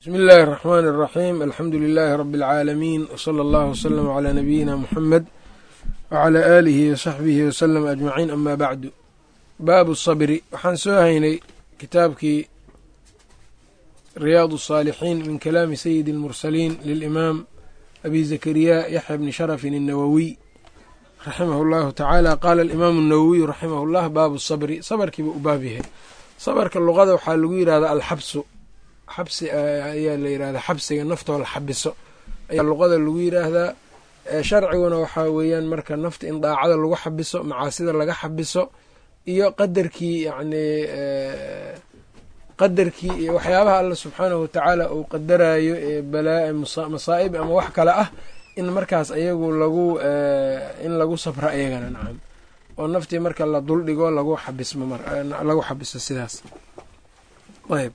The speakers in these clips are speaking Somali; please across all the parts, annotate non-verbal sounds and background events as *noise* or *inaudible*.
bismi illaahi araxmaan araxiim alxamdu lilaahi rabi alcaalamiin wsala allahu wslama calaa nabiyina muxamed wacalaa aalihi wasaxbihi wasalam ajmaciin amaa bacdu baabu sabri. Waxaan soo haynay kitaabkii riyaad asaalixiin min kalaami sayidi almursaliin lilimaam abi zakariya yaxya bni sharafin annawowiy raximahu llahu tacaala. Qaala alimaamu annawowiyu raximahu llah baabu sabri. Sabarkiiba u baab yahay. Sabarka luqada waxaa lagu yidhahdaa alxabsu xabsi ayaa la yidhahdaa xabsiga naftoo la xabiso. Ayaa luqada lagu yidhaahdaa sharciguna waxaa weeyaan marka nafta in daacada lagu xabiso macaasida laga xabiso iyo qadarkii yacnii qadarkii iyo waxyaabaha alla subxaanahu watacaala uu qadarayo ee balaa masaa'ib ama wax kale ah in markaas ayagu lagu in lagu sabro ayagana nacam. Oo naftii marka la duldhigo lagu xabismo lagu xabiso sidaas. Ayb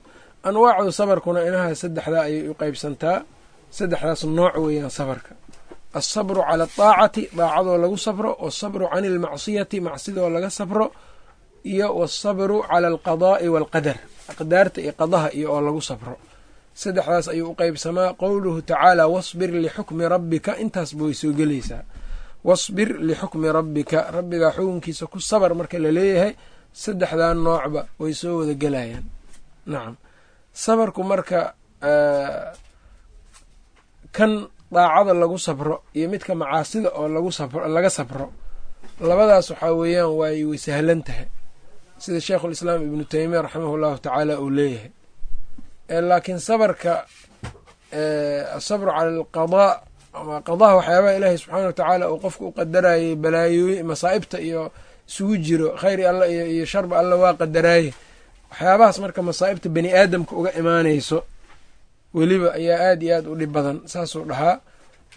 anwaacdu sabarkuna inaha saddexdaa ayay u qeybsantaa saddexdaas nooc weeyaan sabarka. Alsabru cala adaacati daacadoo lagu sabro walsabru cani almacsiyati macsidoo laga sabro iyo walsabru cala alqadaa'i waalqadar aqdaarta iyo qadaha iyo oo lagu sabro. Saddexdaas ayuu u qeybsamaa qowluhu tacaala wasbir lixukmi rabbika intaasba way soo gelaysaa. Wasbir lixukmi rabbika rabbigaa xukunkiisa ku sabar marka la leeyahay saddexdaa noocba way soo wada gelayaan. Nacam sabarku marka kan daacada lagu sabro iyo midka macaasida oo laga sabro labadaas waxaa weeyaan way way sahlan tahay. Sida sheikhulislaam ibnu teymiya raximah llahu tacaala uu leeyahay. Laakiin sabarka asabru cala alqadaa ama qadaha waxyaabaha ilaahay subxaana watacaala uu qofka u qadarayay balaayooy masaa'ibta iyo isugu jiro khayri alla iyo sharba alla waa qadaraaye waxyaabahaas marka masaa'ibta bani aadamka uga imaanayso weliba ayaa aad iyo aad u dhib badan saasuu dhahaa.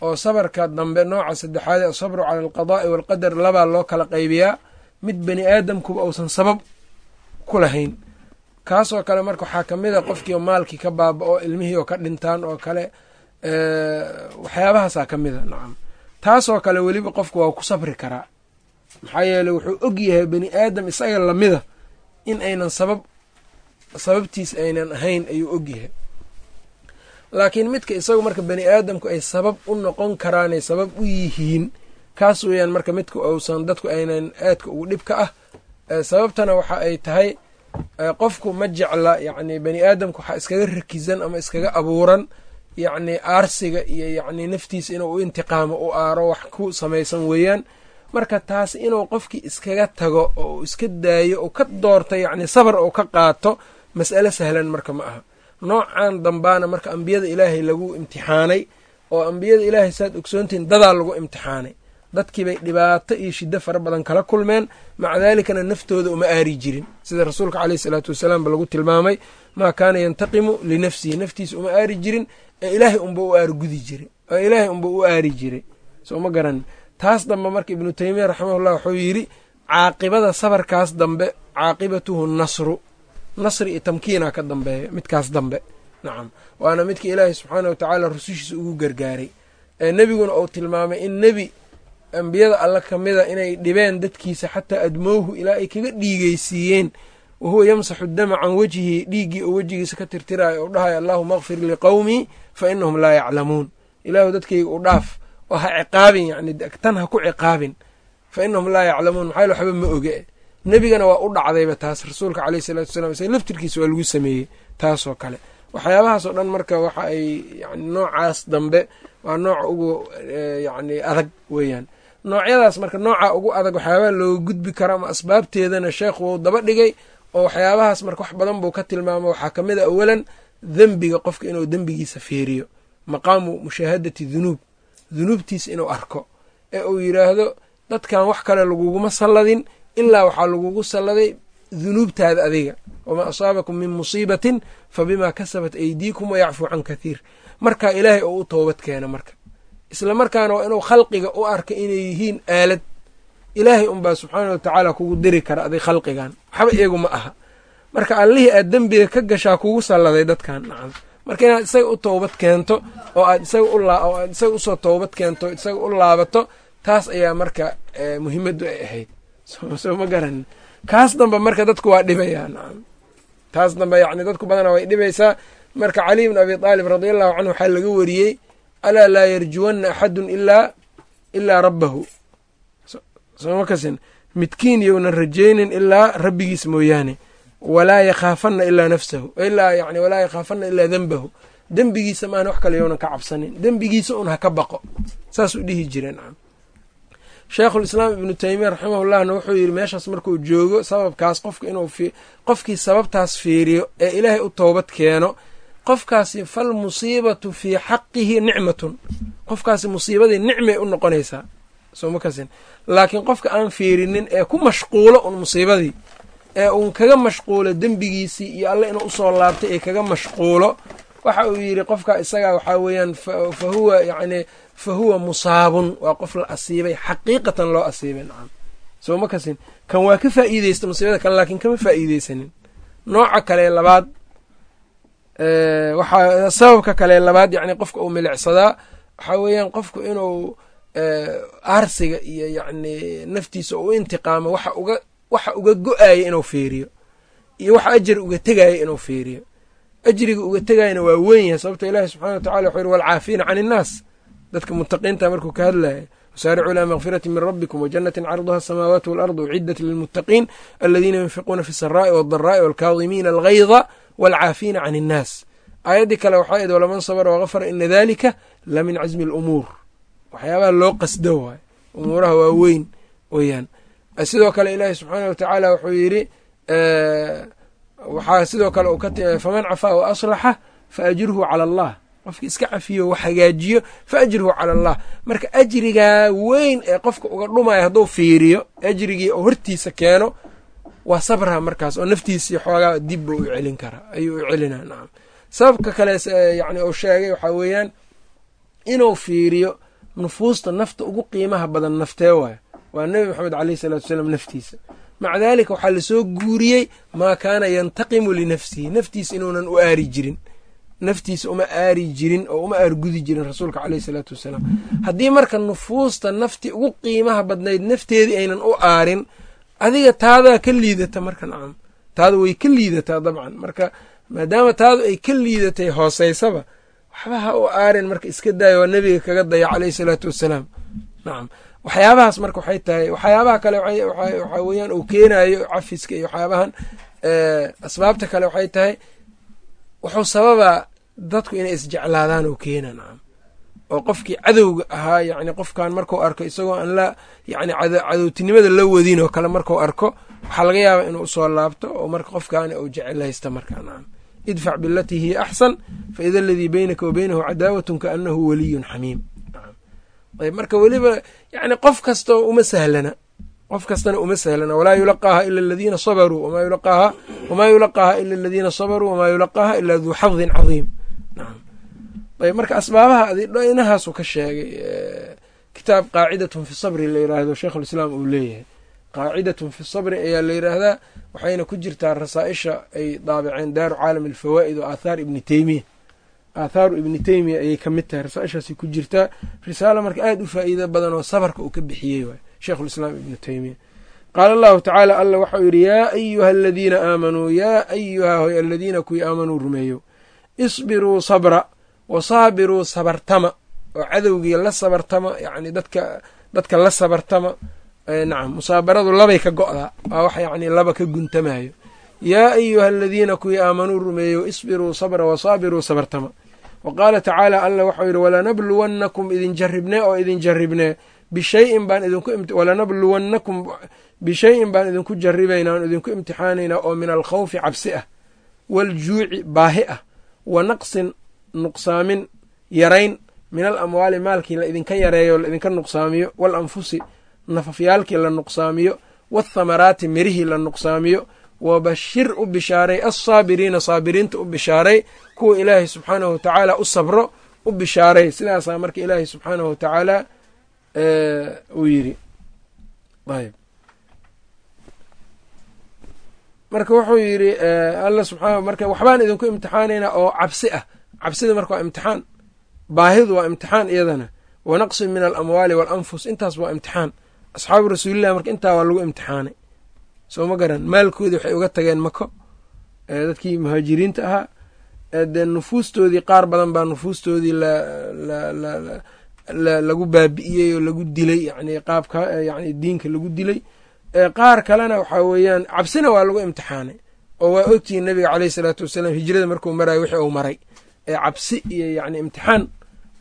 Oo sabarka dambe nooca saddexaad ee asabru cala alqadaa'i waalqadar labaa loo kala qaybiyaa mid bani aadamkuba uusan sabab ku lahayn. Kaasoo kale marka waxaa ka mid a qofkiio maalkii ka baaba-o ilmihii oo ka dhintaan oo kale waxyaabahaasaa ka mid a nacam. Taasoo kale weliba qofku waa ku sabri karaa. Maxaa yeeley wuxuu og yahay bani aadam isaga lamida in aynan sabab sababtiis aynan ahayn ayuu og yahay. Laakiin midka isagu marka bani aadamku ay sabab u noqon karaanay sabab u yihiin kaas weeyaan marka midka uusan dadku aynan aadka ugu dhib ka ah sababtana waxa ay tahay qofku ma jecla yacni bani aadamku waxaa iskaga rakizan ama iskaga abuuran yacni aarsiga iyo yacni naftiisa inuu u intiqaamo u aaro wax ku samaysan weeyaan. Marka taas inuu qofkii iskaga tago oo iska daayo oo ka doorto yacni sabar oo ka qaato mas'alo sahlan marka ma aha. Noocan dambaana marka ambiyada ilaahay lagu imtixaanay oo ambiyada ilaahay saad ogsoontihin dadaa lagu imtixaanay. Dadkiibay dhibaato iyo shiddo fara badan kala kulmeen maca daalikana naftooda uma aari jirin. Sida rasuulka caleyhi salaatu wasalaam lagu tilmaamay maa kaana yantaqimu linafsihi naftiisa uma aari jirin ee ilaahay unba u aargudi jiray ee ilaahay unba u aari jiray. Soo ma garan. Taas dambe marka ibnu teymiya raximahullah wuxuu yidhi caaqibada sabarkaas dambe caaqibatuhu nasru nasri iyo tamkiina ka dambeeya midkaas dambe. Nacam waana midka ilaahay subxaana watacaala rusushiisa ugu gargaaray. Ee nebiguna uu tilmaamay in nebi ambiyada alla ka mida inay dhibeen dadkiisa xataa admowhu ilaa ay kaga dhiigeysiiyeen wa huwa yamsaxu dama can wejhihi dhiiggii oo wejigiisa ka tirtiraayo ou dhahayo allaahuma akfir liqowmii fa inahum laa yaclamuun. Ilaahu dadkayga u dhaaf oo ha ciqaabin yani tan ha ku ciqaabin. Fa inahum laa yaclamuun. Maxaa waxba ma oge nebigana waa u dhacdayba taas rasuulka caleyhi salatu wasalaam isaga laftirkiisa waa lagu sameeyey taasoo kale. Waxyaabahaasoo dhan marka waxa ay yani noocaas dambe waa nooca ugu yacni adag weeyaan. Noocyadaas marka nooca ugu adag waxyaabaha looga gudbi karo ama asbaabteedana sheekhu wuu daba dhigay oo waxyaabahaas marka wax badan buu ka tilmaamo waxaa ka mid a awalan dembiga qofka inuu dembigiisa fiiriyo. Maqaamu mushaahadati dunuub. Dunuubtiisa inuu arko. Ee uu yidhaahdo dadkan wax kale laguguma salladin ilaa waxaa lagugu salladay dunuubtaada adiga. Wamaa asaabakum min musiibatin fa bimaa kasabat aydiikum wayacfuu can kathiir. Markaa ilaahay oo u toobad keena marka. Isla markaana waa inuu khalqiga u arka inay yihiin aalad. Ilaahay unbaa subxaana wa tacaala kugu diri kara adig khalqigan waxba iyagu aha. Marka allihii aad dembiga ka gashaa kugu salladay dadkan nacam. Marka inaad isaga u toobad keento oo aad isaga u soo toobad keento isaga u laabato taas ayaa marka muhiimaddu ay ahayd soo ma garan. Kaas dambe marka dadku waa dhibayaa nacam taas dambe yacni dadku badanaa way dhibaysaa. Marka caliy bn abi aalib radi allahu canhu waxaa laga wariyey alaa laa yarjuwanna axadun ilaa ilaa rabbahu. Sooma kasin. Midkiin yownan rajaynin ilaa rabbigiis mooyaane. Walaa yakhaafanna ilaa nafsahu. Ilaa yani walaa yakhaafanna ilaa denbahu dembigiisa maana wax kale yownan ka cabsanin. Dembigiisa un ha ka baqo. Saasuu dhihi jire nacam sheekhulislaam ibnu teymiya raximahullahna wuxuu yidhi meeshaas markuu joogo sababkaas qofka inuu qofkii sababtaas fiiriyo ee ilaahay u toobad keeno qofkaasi fal musiibatu fii xaqihi nicmatun. Qofkaasi musiibadii nicmay u noqonaysaa. Laakiin qofka aan fiirinin ee ku mashquulo un musiibadii ee uun kaga mashquulo dembigiisii iyo alle inuu u soo laabtay ee kaga mashquulo waxa uu yidhi qofka isagaa waxaa weeyaan fa huwa yacni fa huwa musaabun. Waa qof la asiibay xaqiiqatan loo asiibay nacam. Soo ma kasin. Kan waa ka faa'iideysta musiibada kan laakiin kama faa'iideysanin nooca kale labaad waxaa sababka kale labaad yacni qofka uu milicsadaa waxaa weeyaan qofku inuu aarsiga iyo yacni naftiisa u intiqaamo waxa uga waxa uga go'aaya inuu fiiriyo iyo waxa ajar uga tegaya inuu fiiriyo. Ajriga uga tegayana waa weyn yahay sababta ilaahi subxana wa tacala wuxuu yiri walcaafiina can innaas dadka mutaqiinta markuu ka hadlaya wasaaricuu ilaa makfirati min rabbikum wajanatin carduha asamaawaatu waalardu uciddat lilmuttaqiin aladiina yunfiquuna fi saraa'i waaldara'i waalkaadimiina algayda waalcaafiina can innaas aayaddii kale waxaa id walaman sabra wakafara ina dalika la min casmi alumuur. Waxyaabaha loo qasdo waayo umuuraha waa weyn weyaan sidoo kale ilaahi subxaana wa tacaala wuxuu yidhi waxaa sidoo kale faman cafaa wa fa ajruhu cala allah qofki iska cafiyo wax hagaajiyo fa ajruhu cala allah. Marka ajrigaa weyn ee qofka uga dhumaya hadduu fiiriyo ajrigii oo hortiisa keeno waa sabra markaas oo naftiisii xoogaa dibba u celin kara ayuu u celinaa nacam sababka kale yani uu sheegay waxaa weeyaan inuu fiiriyo nufuusta nafta ugu qiimaha badan naftee waayo. Waa nebi maxamed caleyhi salatu wasalaam naftiisa. Maca daalika waxaa la soo guuriyey maa kaana yantaqimu linafsihi naftiisa inuunan u aari jirin naftiisa uma aari jirin oo uma aargudi jirin rasuulka caleyhi salaatu wasalaam. Haddii marka nufuusta nafti ugu qiimaha badnayd nafteedii aynan u aarin adiga taadaa ka liidata marka nacam. Taada way ka liidataa dabcan. Marka maadaama taadu ay ka liidatay hooseysaba waxba ha u aarin marka iska daayo waa nebiga kaga daya caleyhi salaatu wasalaam. Nacam. Waxyaabahaas marka waxay tahay waxyaabaha kale waxaa weeyaan uu keenayo cafiska iyo waxyaabahan asbaabta kale waxay tahay wuxuu sababaa dadku inay isjeclaadaan oo keena nacam oo qofkii cadowga ahaa yacni qofkan markuu arko isagoo aan la yacni cadowtinimada la wadin oo kale markuu arko waxaa laga yaabaa inuu u soo laabto oo marka qofkaani uu jecelaysta markaa nacam idfac bilatii hiya axsan fa ida aladii beynaka wa beynahu cadaawatun kaanahu waliyun xamiim. Ayb marka weliba yani qof kasta uma sahlana qof kastana uma sahlana. Walaa yulaqaaha ila aladiina sabaruu wamaa yulaqaaha ila aladiina sabaruu wamaa yulaqaaha ilaa duu xadin cadiim. Ayb marka asbaabaha inahaasuu ka sheegay kitaab qaacidatun fi sabri la yiraahdo sheikhulislaam uu leeyahay. Qaacidatun fi sabri ayaa la yiraahdaa waxayna ku jirtaa rasaa-isha ay daabaceen daaru caalam alfawaa'id oo aathaar ibni teymiya aathaaru ibni teymiya ayay ka mid tahay rasaa-ishaasay ku jirtaa. Risaalo marka aada u faa'iido badan oo sabarka uu ka bixiyey waay sheikhulislaam ibnu teymiya qaala allahu tacaala alla waxau yidhi yaa ayuha aladiina aamanuu yaa ayuha hoy aladiina kuwii aamanuu rumeeyo isbiruu sabra wa saabiruu sabartama oo cadowgii la sabartama yacni dadka dadka la sabartama nacam musaabaradu labay ka go'daa waa wax yacni laba ka guntamayo yaa ayuha aladiina kuwii aamanuu rumeeyo isbiruu sabra wa saabiruu sabartama. Wa qaala tacaala alla waxau yidhi walanabluwannakum idin jarribnee oo idin jarribnee bishayin baan idinku walanabluwannakum bishayin baan idinku jarribaynaa oon idinku imtixaanaynaa oo min alkhawfi cabsi ah waaljuuci baahi ah wa naqsin nuqsaamin yarayn min al amwaali maalkii la idinka yareeyo la idinka nuqsaamiyo wal anfusi nafafyaalkii la nuqsaamiyo waathamaraati mirihii la nuqsaamiyo wabashir u bishaaray alsaabiriina saabiriinta u bishaaray kuwa ilaahay subxaanahu wa tacaala u sabro u bishaaray sidaasaa marka ilaahay subxaanahu wa tacaala uu yidhi ayb marka wuxuu yidhi alla subxaana marka waxbaan idinku imtixaanaynaa oo cabsi ah. Cabsida marka waa imtixaan baahidu waa imtixaan iyadana. Wa naqsin min alamwaali waalanfus intaas waa imtixaan. Asxaabu rasuulillahi marka intaa waa lagu imtixaanay. Soo ma garan maalkoodii waxay uga tageen mako dadkii muhaajiriinta ahaa dee nufuustoodii qaar badan baa nufuustoodii lagu baabi'iyey oo lagu dilay yani qaabka yani diinka lagu dilay. Qaar kalena waxaa weeyaan cabsina waa lagu imtixaanay oo waa ogtihiin nabiga caleyhi salaatu wasalaam hijrada markuu marayo wixii uu maray. Ee cabsi iyo yani imtixaan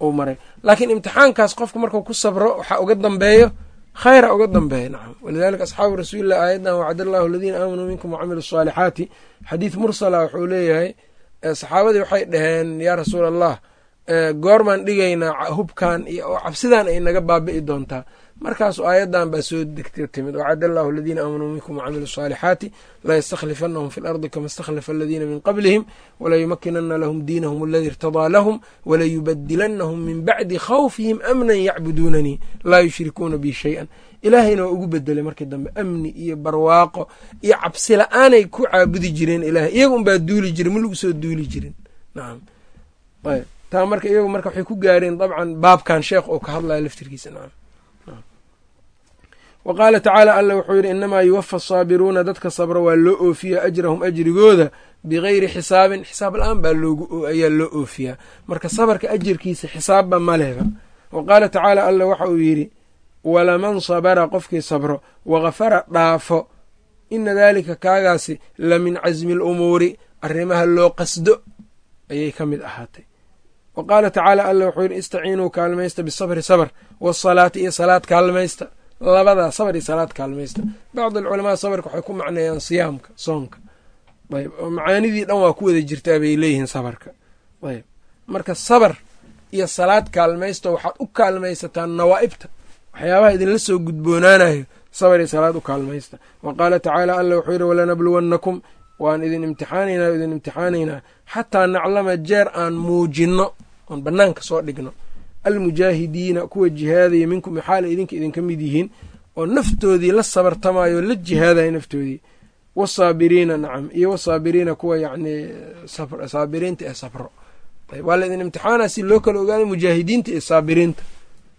uu maray. Laakiin imtixaankaas qofka markuu ku sabro waxaa uga dambeeyo khayra uga dambeeya nacam walidalika asxaabu rasuulilah aayaddan wacd allahu aladiina aamanuu minkum wacamilu asaalixaati xadiid mursala wuxuu leeyahay saxaabadii waxay dhaheen yaa rasuul allah goormaan dhigaynaa hubkan iyo cabsidan ay naga baabi'i doontaa. Markaasu aayaddan baa soo degta timid. Wacad allahu aladiina aamanuu minkum wacamilu asaalixaati layastaklifanahum fi lardi kama istakhlafa aladiina min qablihim walayumakinana lahum diinahum aladi irtadaa lahum walayubadilanahum min bacdi khawfihim amnan yacbuduunanii laa yushrikuuna bi shay-an. Ilaahayna waa ugu bedelay markii dambe. Amni iyo barwaaqo iyo cabsi la'aanay ku caabudi jireen ilahay iyaga unbaa duuli jirin ma lagu soo duuli jirin. Nacam ayb taa marka iyagu marka waxay ku gaareen dabcan baabkan sheekh oo ka hadlaya laftirkiisa wa qaala tacaala alla wuxuu yidhi inamaa yuwafa asaabiruuna dadka sabra waa loo oofiyaa ajrahum ajrigooda bigayri xisaabin. Xisaab la'aan baa ayaa loo oofiyaa. Marka sabarka ajirkiisa xisaabba maleba wa qaala tacaala alla waxa uu yidhi walaman sabara qofkii sabro wakafara dhaafo ina daalika kaagaasi la min casmi alumuuri arrimaha loo qasdo ayay ka mid ahaatay wa qaala tacaala alla wuxuu yidhi istaciinuu kaalmaysta bisabri sabr waasalaati iyo salaad kaalmaysta labadaa sabr iyo salaad kaalmaysta bacd alculamaa sabarka waxay ku macneeyaan siyaamka soonka ayb oo macaanidii dhan waa ku wada jirtaa bay leeyihiin sabarka ayb marka sabar iyo salaad kaalmaysta waxaad u kaalmaysataa nawaa'ibta waxyaabaha idinla soo gudboonaanayo sabar iyo salaad u kaalmaysta wa qaala tacaala alla wuxuu yidhi walanabluwannakum waan idin imtixaanaynaa idin imtixaanaynaa xataa naclama jeer aan muujinno oon bannaanka soo dhigno. Almujaahidiina kuwa jihaadaya minkum maxaala idinka idinka mid yihiin oo naftoodii la sabartamayo la jihaadaya naftoodii. Wasaabiriina nacam iyo wasaabiriina kuwa yacni saabiriinta ee sabro ayb waa laidin imtixaanaa si loo kala ogaada mujaahidiinta iyo saabiriinta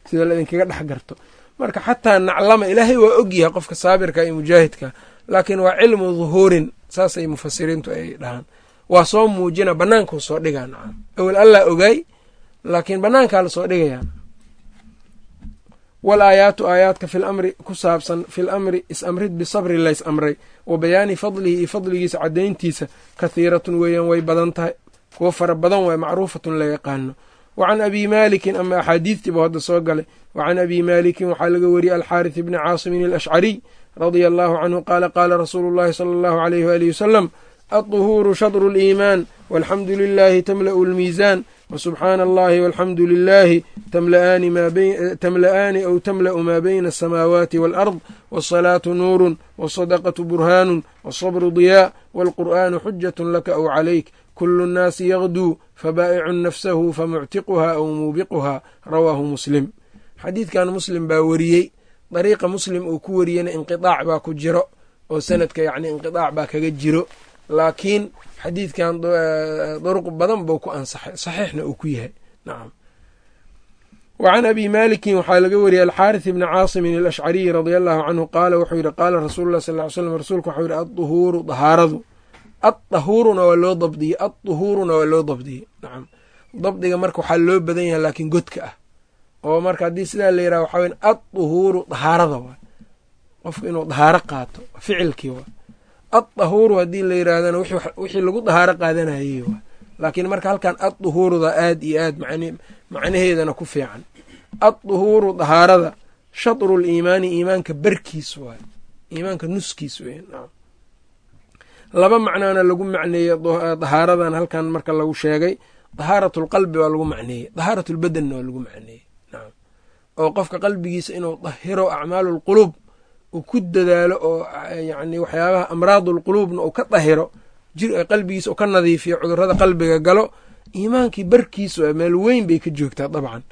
sida laidinkaga dhex garto. Marka xataa naclama ilaahay waa ogyahay qofka saabirka iyo mujaahidka laakiin waa cilmu duhuurin saasay mufasiriintu ay dhahaan. Waa soo muujina bannaankau soo dhigaa nacam. Awel allah ogaay laakiin bannaankaa la soo dhigayaa wal aayaatu aayaadka fil amri ku saabsan fil amri is-amrid bisabri lays amray wa bayaani fadlihi iyo fadligiisa caddayntiisa kathiiratun weeyaan way badan tahay kuwo fara badan waay macruufatun la yaqaano. Wa can abi maalikin ama axaadiidtiiba hadda soo galay wa can abi maalikin waxaa laga wariyey alxaarith bni caasimin alashcariy radia allaahu canhu qaala qaala rasuulu llahi sala allahu aleyh waalihi wasalam alطuhuuru shadru اliimaan walxamdu lilaahi tamla'u lmiisaan wsubxaana allahi walxamdu lilaahi tamla'aani aw tamla'u maa bayna asamaawaati waalard waasalaatu nuurun wasadaqatu burhaanun wasabru diyaa waalqur'aanu xujatun laka aw calayk. Kulu nnaasi yagduu fabaa'icun nafsahu famuctiquhaa aw muubiquhaa. Rawaahu muslim. Xadiidkan muslim baa wariyey. Dariiqa muslim uu ku wariyena inqidaac baa ku jiro oo sanadka yacni inqidaac baa kaga jiro laakiin xadiidkan duruq badan buu ku ansaxay. Saxiixna uu ku yahay. Nacam wa can abi maalikin waxaa laga wariyey alxaarith ibni caasimin alashcariyi radia allahu canhu qaala wuxuu yidhi qaala rasuulu lah sal ly slam rasuulku waxuu yidhi adduhuuru dahaaradu. Addahuuruna waa loo dabdiyey. Adduhuuruna waa loo dabdiyey. Nacam dabdiga marka waxaa loo badan yahay laakiin godka ah. Oo marka haddii sidaa la yiraha waxaa weya adduhuuru dahaarada waay qofku inuu dahaaro qaato ficilkii waay addahuuru haddii la yiraahdana wixii lagu dahaaro qaadanayey laakiin marka halkan adduhuuruda aad iyo aad macnaheedana ku fiican. Adduhuuru dahaarada shatru liimaani iimaanka barkiis waay. Iimaanka nuskiis wey laba macnaana lagu macneeyey dahaaradan halkan marka lagu sheegay. Dahaaratu lqalbi waa lagu macneeyey. Dahaarat lbadanna waa lagu macneeyey nacam oo qofka qalbigiisa inuu dahiro acmaalu lquluub uu ku dadaalo oo yacni waxyaabaha amraadulquluubna uu ka dahiro qalbigiisa uu ka nadiifiyo cudurrada qalbiga galo iimaankii barkiisu meel weyn bay ka joogtaa dabcan.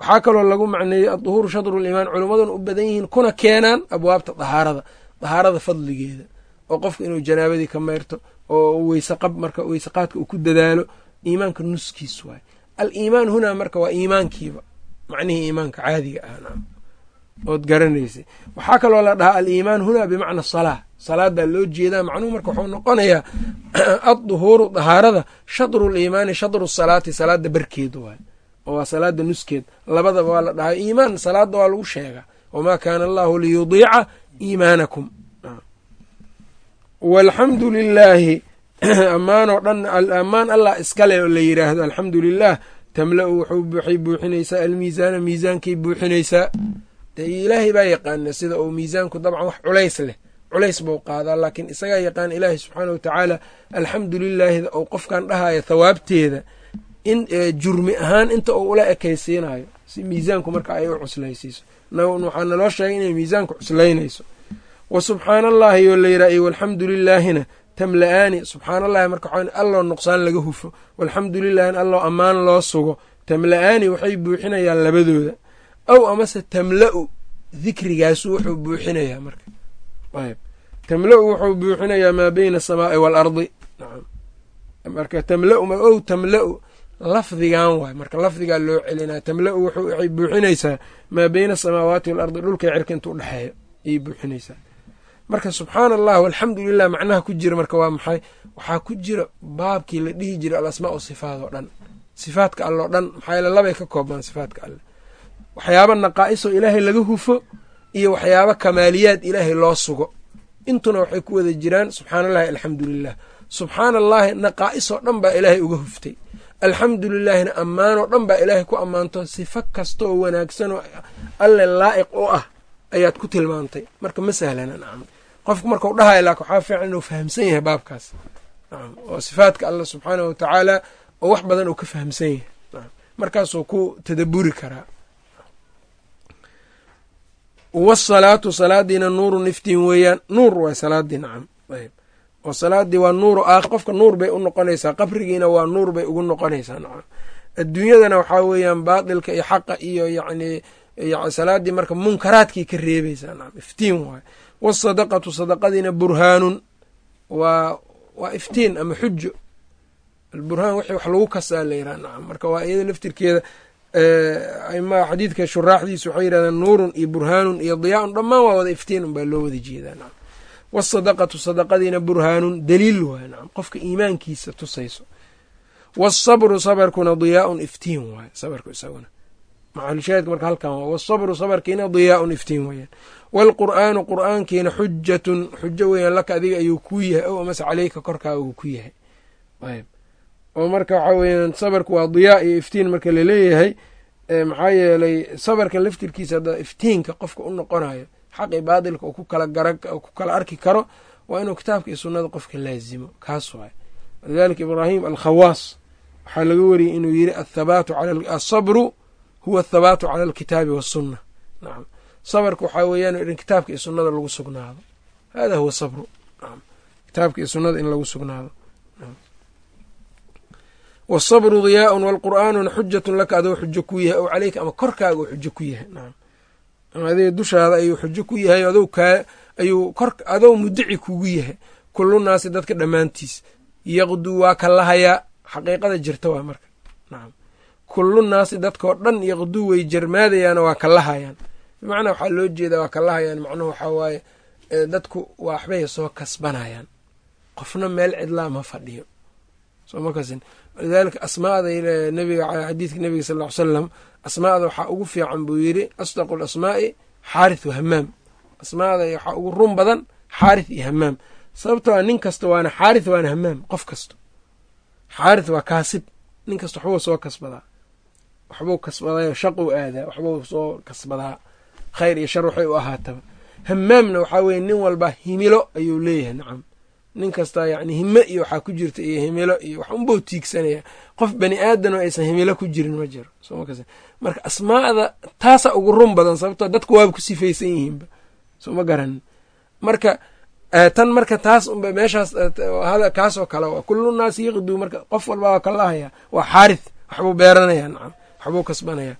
Waxaa kaloo lagu macneeyey adduhuuru shadruliimaan culummaduna u badan yihiin kuna keenaan abwaabta dahaarada dahaarada fadligeeda. Oo qofka inuu janaabadii ka mayrto oo weyseqab marka weyseqaadka uu ku dadaalo iimaanka nuskiis waay. Al iimaan hunaa marka waa iimaankiiba macnihii iimaanka caadiga ah ood garanaysay. Waxaa kaloo la dhahaa aliimaan hunaa bimacna asalaa salaadaa loo jeedaa macnuhu marka wuxuu noqonayaa *clears throat* adduhuuru dahaarada shadru liimaani shadru salaati salaada barkeed waay oo waa salaada nuskeed. Labadaba waa la dhahaa. Iimaan salaada waa lagu sheegaa. Wamaa kaana allahu liyudiica iimaanakum. Walxamdu lilaahi *clears throat* ammaanoo dhan ammaan allah iskale oo la yidhaahdo alxamdu lilah tamla-u waxay buuxinaysaa almiisaana miisaankay buuxinaysaa ilaahay baa yaqaana sida uu miisaanku dabcan wax culays leh. Culays buu qaadaa laakiin isagaa yaqaana ilaahay subxaana watacaala alxamdu lilaahida ou qofkan dhahaya thawaabteeda in jurmi ahaan inta uu ula ekaysiinayo si miisaanku marka ay u cuslaysiiso. Waxaa naloo sheegay inay miisaanku cuslaynayso wa subxaana allaahi oo la yidhaha iyo walxamdu lilaahina tamla-aani. Subxaana allahi marka waxaa alloo nuqsaan laga hufo. Walxamdu lilaahina alloo ammaan loo sugo. Tamla-aani waxay buuxinayaan labadooda aw amase tamla-u dikrigaasu wuxuu buuxinayaa marka. Ayb tamla-u wuxuu buuxinayaa maa beyna asamaa'i waalardi marka tamla-u ow tamla-u lafdigan waay. Marka lafdigaa loo celinaya tamla-u waxay buuxinaysaa maa beyna asamaawaati waalardi dhulka cirka intuu dhexeeyo ayay buuxinaysaa. Marka subxaana allah walxamdu lilah macnaha ku jira marka waa maxay? Waxaa ku jira baabkii la dhihi jiray alasmaa sifaat oo dhan. Sifaadka alloo dhan maxaa yaele labay ka koobmaan sifaadka alle waxyaaba naqaa'isoo ilaahay laga hufo iyo waxyaaba kamaaliyaad ilaahay loo sugo. Intuna waxay ku wada jiraan subxaana allahi alxamdu lilah subxaana allaahi naqaa'isoo dhan baa ilaahay uga huftay. Alxamdu lilaahina ammaanoo dhan baa ilaahay ku ammaanto sifo kastaoo wanaagsanoo alle laa'iq u ah ayaad ku tilmaantay. Marka ma sahlana nacam qofku markau dhahaya laakin waxaa fiican inuu fahamsan yahay baabkaas. Nacam oo sifaadka allah subxaanahu watacaala oo wax badan uu ka fahamsan yahay. Markaasuu ku tadaburi karaa wasalaatu salaadiina nuurun iftiin weeyaan nuur waay salaadii nacam oo salaadii waa nuuru ah qofka nuur bay u noqonaysaa qabrigiina waa nuur bay ugu noqonaysaa nacam adduunyadana waxaa weeyaan baatilka iyo xaqa iyo yacni salaadii marka munkaraadkii ka reebaysaa nacam iftiin waay wasadaqatu sadaqadiina burhaanun waa waa iftiin ama xujo alburhaan wixii wax lagu kasaa la yiraha nacam marka waa iyada laftirkeeda ama xadiidka shuraaxdiisu waxay yidhahdeen nuurun iyo burhaanun iyo diyaaun dhammaan waa wada iftiin un baa loo wada jeedaa nacam wasadaqatu sadaqadiina burhaanun daliil waay nacam qofka iimaankiisa tusayso. Wasabru sabarkuna diyaaun iftiin waay sabarku isaguna. Maxalushaahidka marka halkan waa wasabru sabarkiina diyaaun iftiin weyaan waalqur'aanu qur'aankiina xujatun xujo weeyaan laka adiga ayuu ku yahay ow amase caleyka korkaaga uu ku yahay. Ayb oo marka waxaa weeyaan sabarku waa diyaa iyo iftiin marka la leeyahay maxaa yeelay sabarka laftirkiisa hadda iftiinka qofka u noqonayo xaqi baadilka uu ku kala gara ku kala arki karo waa inuu kitaabka iyo sunnada qofka laazimo. Kaas waay walidalika ibraahim alkhawaas waxaa laga wariyey inuu yiri athabaatu asabru huwa athabaatu cala alkitaabi wasunna nacam sabarka waxaa weeyaan in kitaabka iyo sunnada lagu sugnaado. Hada huwa sabru. Nacam kitaabka iyo sunnada in lagu sugnaado wasabru diyaaun waalqur'aanuna xujatun laka adoo xujo ku yahay ow caleyka ama korkaaga xujo ku yahay adiga dushaada ayuu xujo ku yahay ayuu adou mudici kugu yahay kullu naasi dadka dhammaantiis yaqduu waa ka lahayaa xaqiiqada jirta waa marka kullu naasi dadkao dhan yaqduu way jarmaadayaana waa ka lahayaan bimacnaa waxaa loo jeedaa waa ka lahayaan macnuhu waxaa waaye dadku waxbay soo kasbanayaan qofna meel cidlaa ma fadhiyo walidaalika asmaada nabiga xadiidka nabiga sal ly salam asmaada waxaa ugu fiican buu yidhi asdaqu lasmaa'i xaarith wa hamaam asmaada waxaa ugu run badan xaarith iyo hamaam sababto a nin kasta waana xaarith waana hamaam qof kasta. Xaarith waa kaasib nin kasta waxbuu soo kasbadaa. Waxbuu kasbadayo shaquu aadaa waxbuu soo kasbadaa. Khayr iyo shar waxay u ahaataba. Hamaamna waxaa weye nin walba himilo ayuu leeyahay nacam nin kasta yacni hime iyo waxaa ku jirta iyo himilo iyo wax unbau tiigsanaya qof bani aadan oo aysan himilo ku jirin ma jiro. Marka asmaada taasaa ugu run badan sababtoo dadku waaba ku sifaysan yihiinba. Soo ma garanin marka tan marka taas unba meeshaas kaasoo kale waa kullu naasi yaqduu marka qof walba waa ka lahaya waa xaarith waxbuu beeranaya nacam waxbuu kasbanaya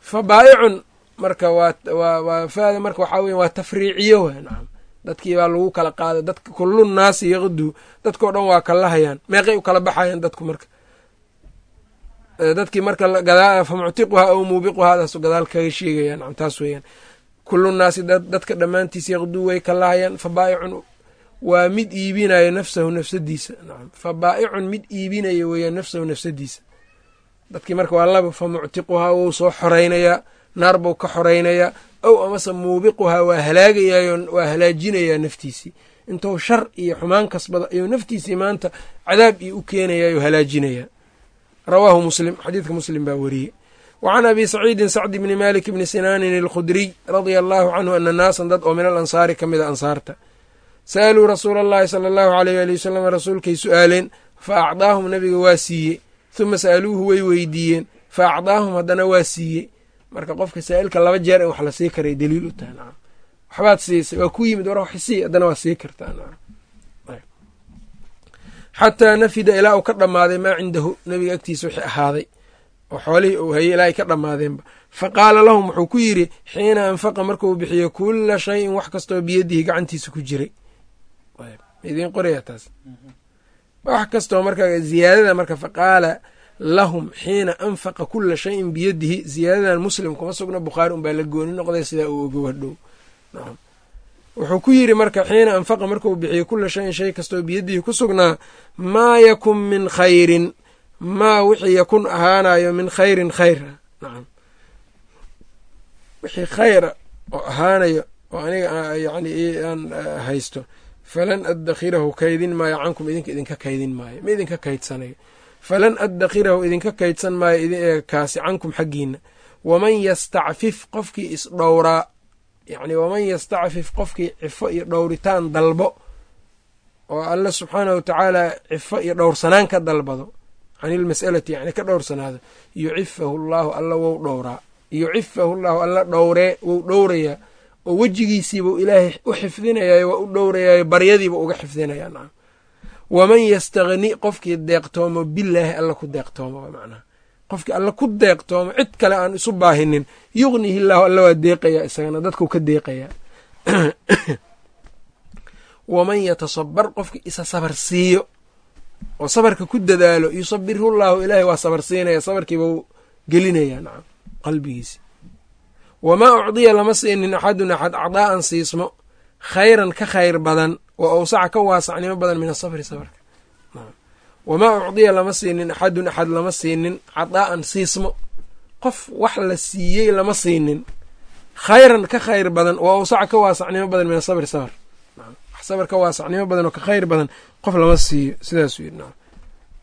fa baayicun marka waa faada marka waxaa weya waa tafriiciyo wa nacam dadkii baa lagu kala qaaday. Dadka kullu naasi yaqduu dadkao dhan waa ka lahayaan meeqay u kala baxayaan dadku marka. Dadkii marka fa muctiquhaa aw muubiquhaadaas gadaal kaga sheegaya nacam taas weeyaan. Kullu naasi dadka dhammaantiis yaqduu way ka laayaan fa waa mid iibinayo nafsahu nafsadiisa nacam. Fa baa'icun mid iibinayo weeyaan nafsahu nafsadiisa. Dadkii marka waa laba fa muctiquhaa wou soo xoraynayaa naar buu ka xoraynayaa ow amase muubiquhaa waa halaagayayo waa halaajinayaa naftiisii. Intuu shar iyo xumaan kasbada ayuu naftiisii maanta cadaab iyo u keenayayo halaajinayaa rawaahu muslim xadiidka muslim baa wariyey. Wa abi saciidin sacdi bni malik bni sinaanin alkhudriy radia allaahu canhu ana naasan dad oo min al ansaari ka mida ansaarta. Sa'aluu rasuula allahi sala allahu aleyh waali wasalam rasuulkay su'aaleen fa acdaahum nabiga waa siiyey huma sa'aluuhu way weydiiyeen fa acdaahum haddana waa siiyey marka qofka saa'ilka laba jeer wax la sii karay daliil u tahay nacam waxbaad siisay waa ku yimid war wax sii haddana waa sii kartaa nacam xataa nafida ilaa uu ka dhammaaday maa cindahu nabiga agtiisa wixii ahaaday. Oo xoolihii uu hayay ilaa ay ka dhammaadeenba fa qaala lahum wuxuu ku yidhi xiina anfaqa markuu bixiyo kulla shayin wax kastoo biyadihi gacantiisa ku jiray. Idiin qoraya taas. Wax kastoo marka ziyaadada marka faqaala lahum xiina anfaqa kula shayin biyadihi ziyaadadan muslim kuma sugna bukhaari unbaa la gooni noqday sidaa uu ogo hadhow nacam wuxuu ku yidhi marka xiina anfaqa markuu bixiyo kula shayin shay kastoo biyadihi ku sugnaa maa yakun min khayrin maa wixii yakun ahaanayo min khayrin khayra. Nacam wixii khayra oo ahaanayo oo aniga yani aan haysto falan addakhirahu kaydin maayo cankum idinka idinka kaydin maayo ma idinka kaydsanayo falan addakhirahu idinka kaydsan maayo kaasi cankum xaggiina waman yastacfif qofkii isdhowraa yacni waman yastacfif qofkii cifo iyo dhowritaan dalbo oo alla subxaanahu watacaala cifo iyo dhowrsanaan ka dalbado can ilmas'alati yani ka dhowrsanaado yucifahu llaahu alla wou dhowraa yucifahu llaahu alla dhowree wou dhowrayaa oo wejigiisiibuu ilaahay u xifdinayayo waa u dhowrayaayo baryadiiba uga xifdinaya nacam waman yastagni qofkii deeqtoomo bilaahi alla ku deeqtoomo macnaha qofkii alla ku deeqtoomo cid kale aan isu baahinin yuqnihi llaahu alla waa deeqayaa isagana dadkuu ka deeqayaa waman yatasabar qofkii isa sabar siiyo oo sabarka ku dadaalo yusabirhu llaahu ilaahay waa sabar siinaya sabarkiiba u gelinaya nacam qalbigiisi wamaa ucdiya lama siinin axadun axad acdaa'an siismo khayran ka khayr badan wa awsaca ka waasacnimo badan min asabri sabarka wamaa ucdiya lama siinin axadun axad lama siinin cadaa'an siismo. Qof wax la siiyey lama siinin. Khayran ka khayr badan wa awsaca ka waasacnimo badan min asabri sabr. Wax ka waasacnimo badan oo ka khayr badan qof lama siiyo sidaasuu yidhi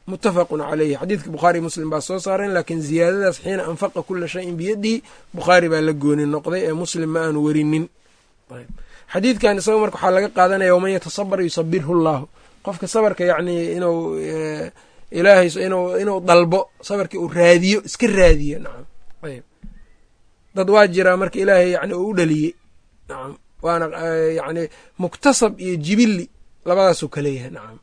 muttafaqun caleyhi xadiidka bukhaari muslim baa soo saareen laakiin ziyaadadaas xiina anfaqa kula shayin biyadihi bukhaari baa la gooni noqday ee muslim ma aanu werinin xadiidkan isaga marka waxaa laga qaadanaya waman yatasabar yusabirhu llaahu qofka sabarka yacnii inuu ilaahay inuu dalbo sabarkii uu raadiyo iska raadiyo nacam. Ayb dad waa jiraa marka ilaahay yani uu u dhaliyey nacam. Waana yacni muktasab iyo jibili labadaasuu kaleeyahay nacam.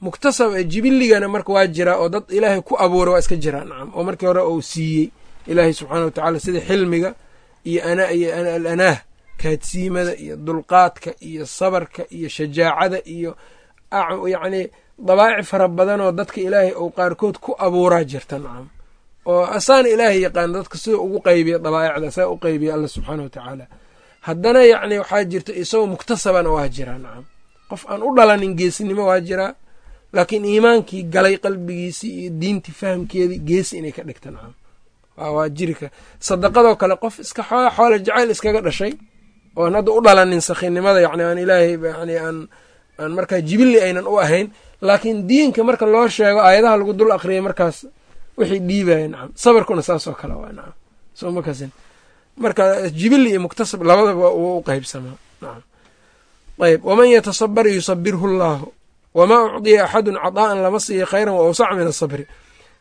Muktasab jibiligana marka waa jiraa oo dad ilaahay ku abuuray waa iska jiraa nacam. Oo markii hore uu siiyey ilaahay subxaana wa tacaala sida xilmiga iyo ana iyo alanaah kaadsiimada iyo dulqaadka iyo sabarka iyo shajaacada iyo yacni dabaaci fara badan oo dadka ilaahay uu qaarkood ku abuuraa jirta nacam. Oo asaana ilaahay yaqaana dadka sida ugu qaybiya dabaa'icda saa u qaybiya alla subxaana wa tacaala. Haddana yacni waxaa jirta isagoo muktasabana waa jiraa nacam. Qof aan u dhalanin geesinimo waa jiraa laakiin iimaankii galay qalbigiisii iyo diintii fahamkeedii geesi inay ka dhigta nacam. Waa jirika sadaqadoo kale qof iska xoole jacayl iskaga dhashay oon hadda u dhalanin sakhinimada yani aan ilaahay yani aan aan markaa jibili aynan u ahayn laakiin diinka marka loo sheego aayadaha lagu dul aqriyay markaas wixii dhiibaya nacam sabarkuna saasoo kale waa nacam soo ma marka jibili iyo muktasab labadaba uu u qeybsamaa nacam ayb waman yatasabar yusabirhu llaahu. Wamaa ucdiya axadun cadaa'an lama siiya khayran wa awsaca min asabri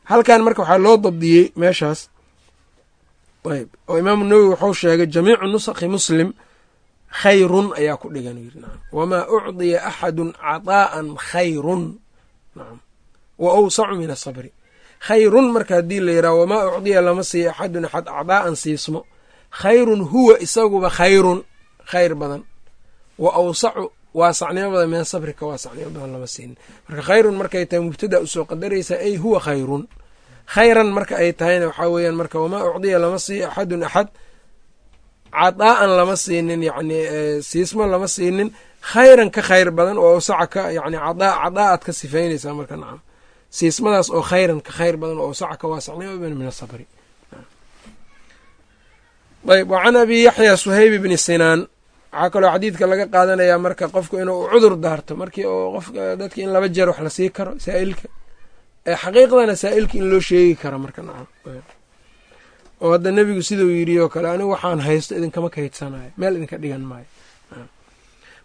halkan marka waxaa loo dabdiyey meeshaas. Ayb oo imaamu nawowi wuxuu sheegay jamiicu nusakhi muslim khayrun ayaa ku dhigan. Wamaa ucdiya axadun cadaa'an khayrun. Wa awsacu min asabri khayrun marka haddii la yidhaha wamaa ucdiya lama siiya axadun axad cadaa'an siismo. Khayrun huwa isaguba khayrun khayr badan. Wa awsacu waasacnimo badan min asabri ka waasacnimo badan lama siinin marka khayrun markay tahay mubtada u soo qadaraysaa ay huwa khayrun. Khayran marka ay tahayna waxaa weeyaan marka wamaa ucdiya lama siiyo axadun axad cadaa'an lama siinin yacni siismo lama siinin khayran ka khayr badan oo awsaca ka yani cadaa cadaaad ka sifaynaysaa marka nacam. Siismadaas oo khayran ka khayr badan oo awsaca ka waasacnimo min asabri ayb wa can abi yaxya suhayb bni sinaan. Waxaa kaloo xadiidka laga qaadanayaa marka qofku inuu cudur daarto markii oo qofka dadka in laba jeer wax la sii karo saa'ilka xaqiiqdana saa'ilka in loo sheegi karo marka nacam oo hadda nebigu siduu yidhi oo kale anigu waxaan haysto idinkama kaydsanayo meel idinka dhigan maayo.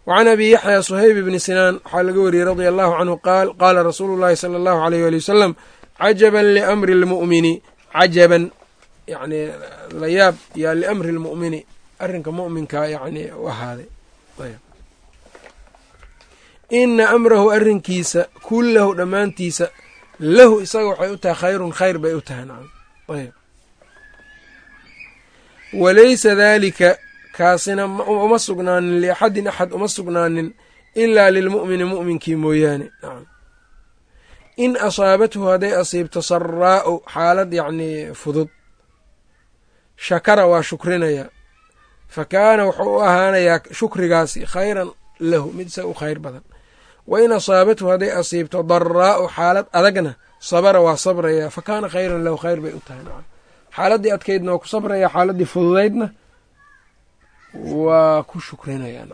Wa can abi yaxya suhayb bni sinaan waxaa laga wariyey radia allahu canhu qaal qaala rasuulu llahi sala allahu aleyh wali wasalam cajaban liamri lmu'mini cajaban yani layaab yaa liamri lmu'mini arrinka mu'minka yani u ahaaday. Ina amrahu arrinkiisa kullahu dhammaantiisa lahu isaga waxay u tahay khayrun khayr bay u tahay nacam. Ayb walaysa daalika kaasina uma sugnaanin liaxadin axad uma sugnaanin ilaa lilmu'mini mu'minkii mooyaane. In asaabathu hadday asiibto saraa'u xaalad yacnii fudud. Shakara waa shukrinaya. Fa kaana wuxuu u ahaanayaa shukrigaasi khayran lahu mid isaga u khayr badan. Wa in asaabathu hadday asiibto daraa'u xaalad adagna sabara waa sabraya fa kaana khayran lahu khayr bay u tahay nacam xaaladdii adkaydna waa ku sabraya xaaladdii fududaydna waa ku shukrinaya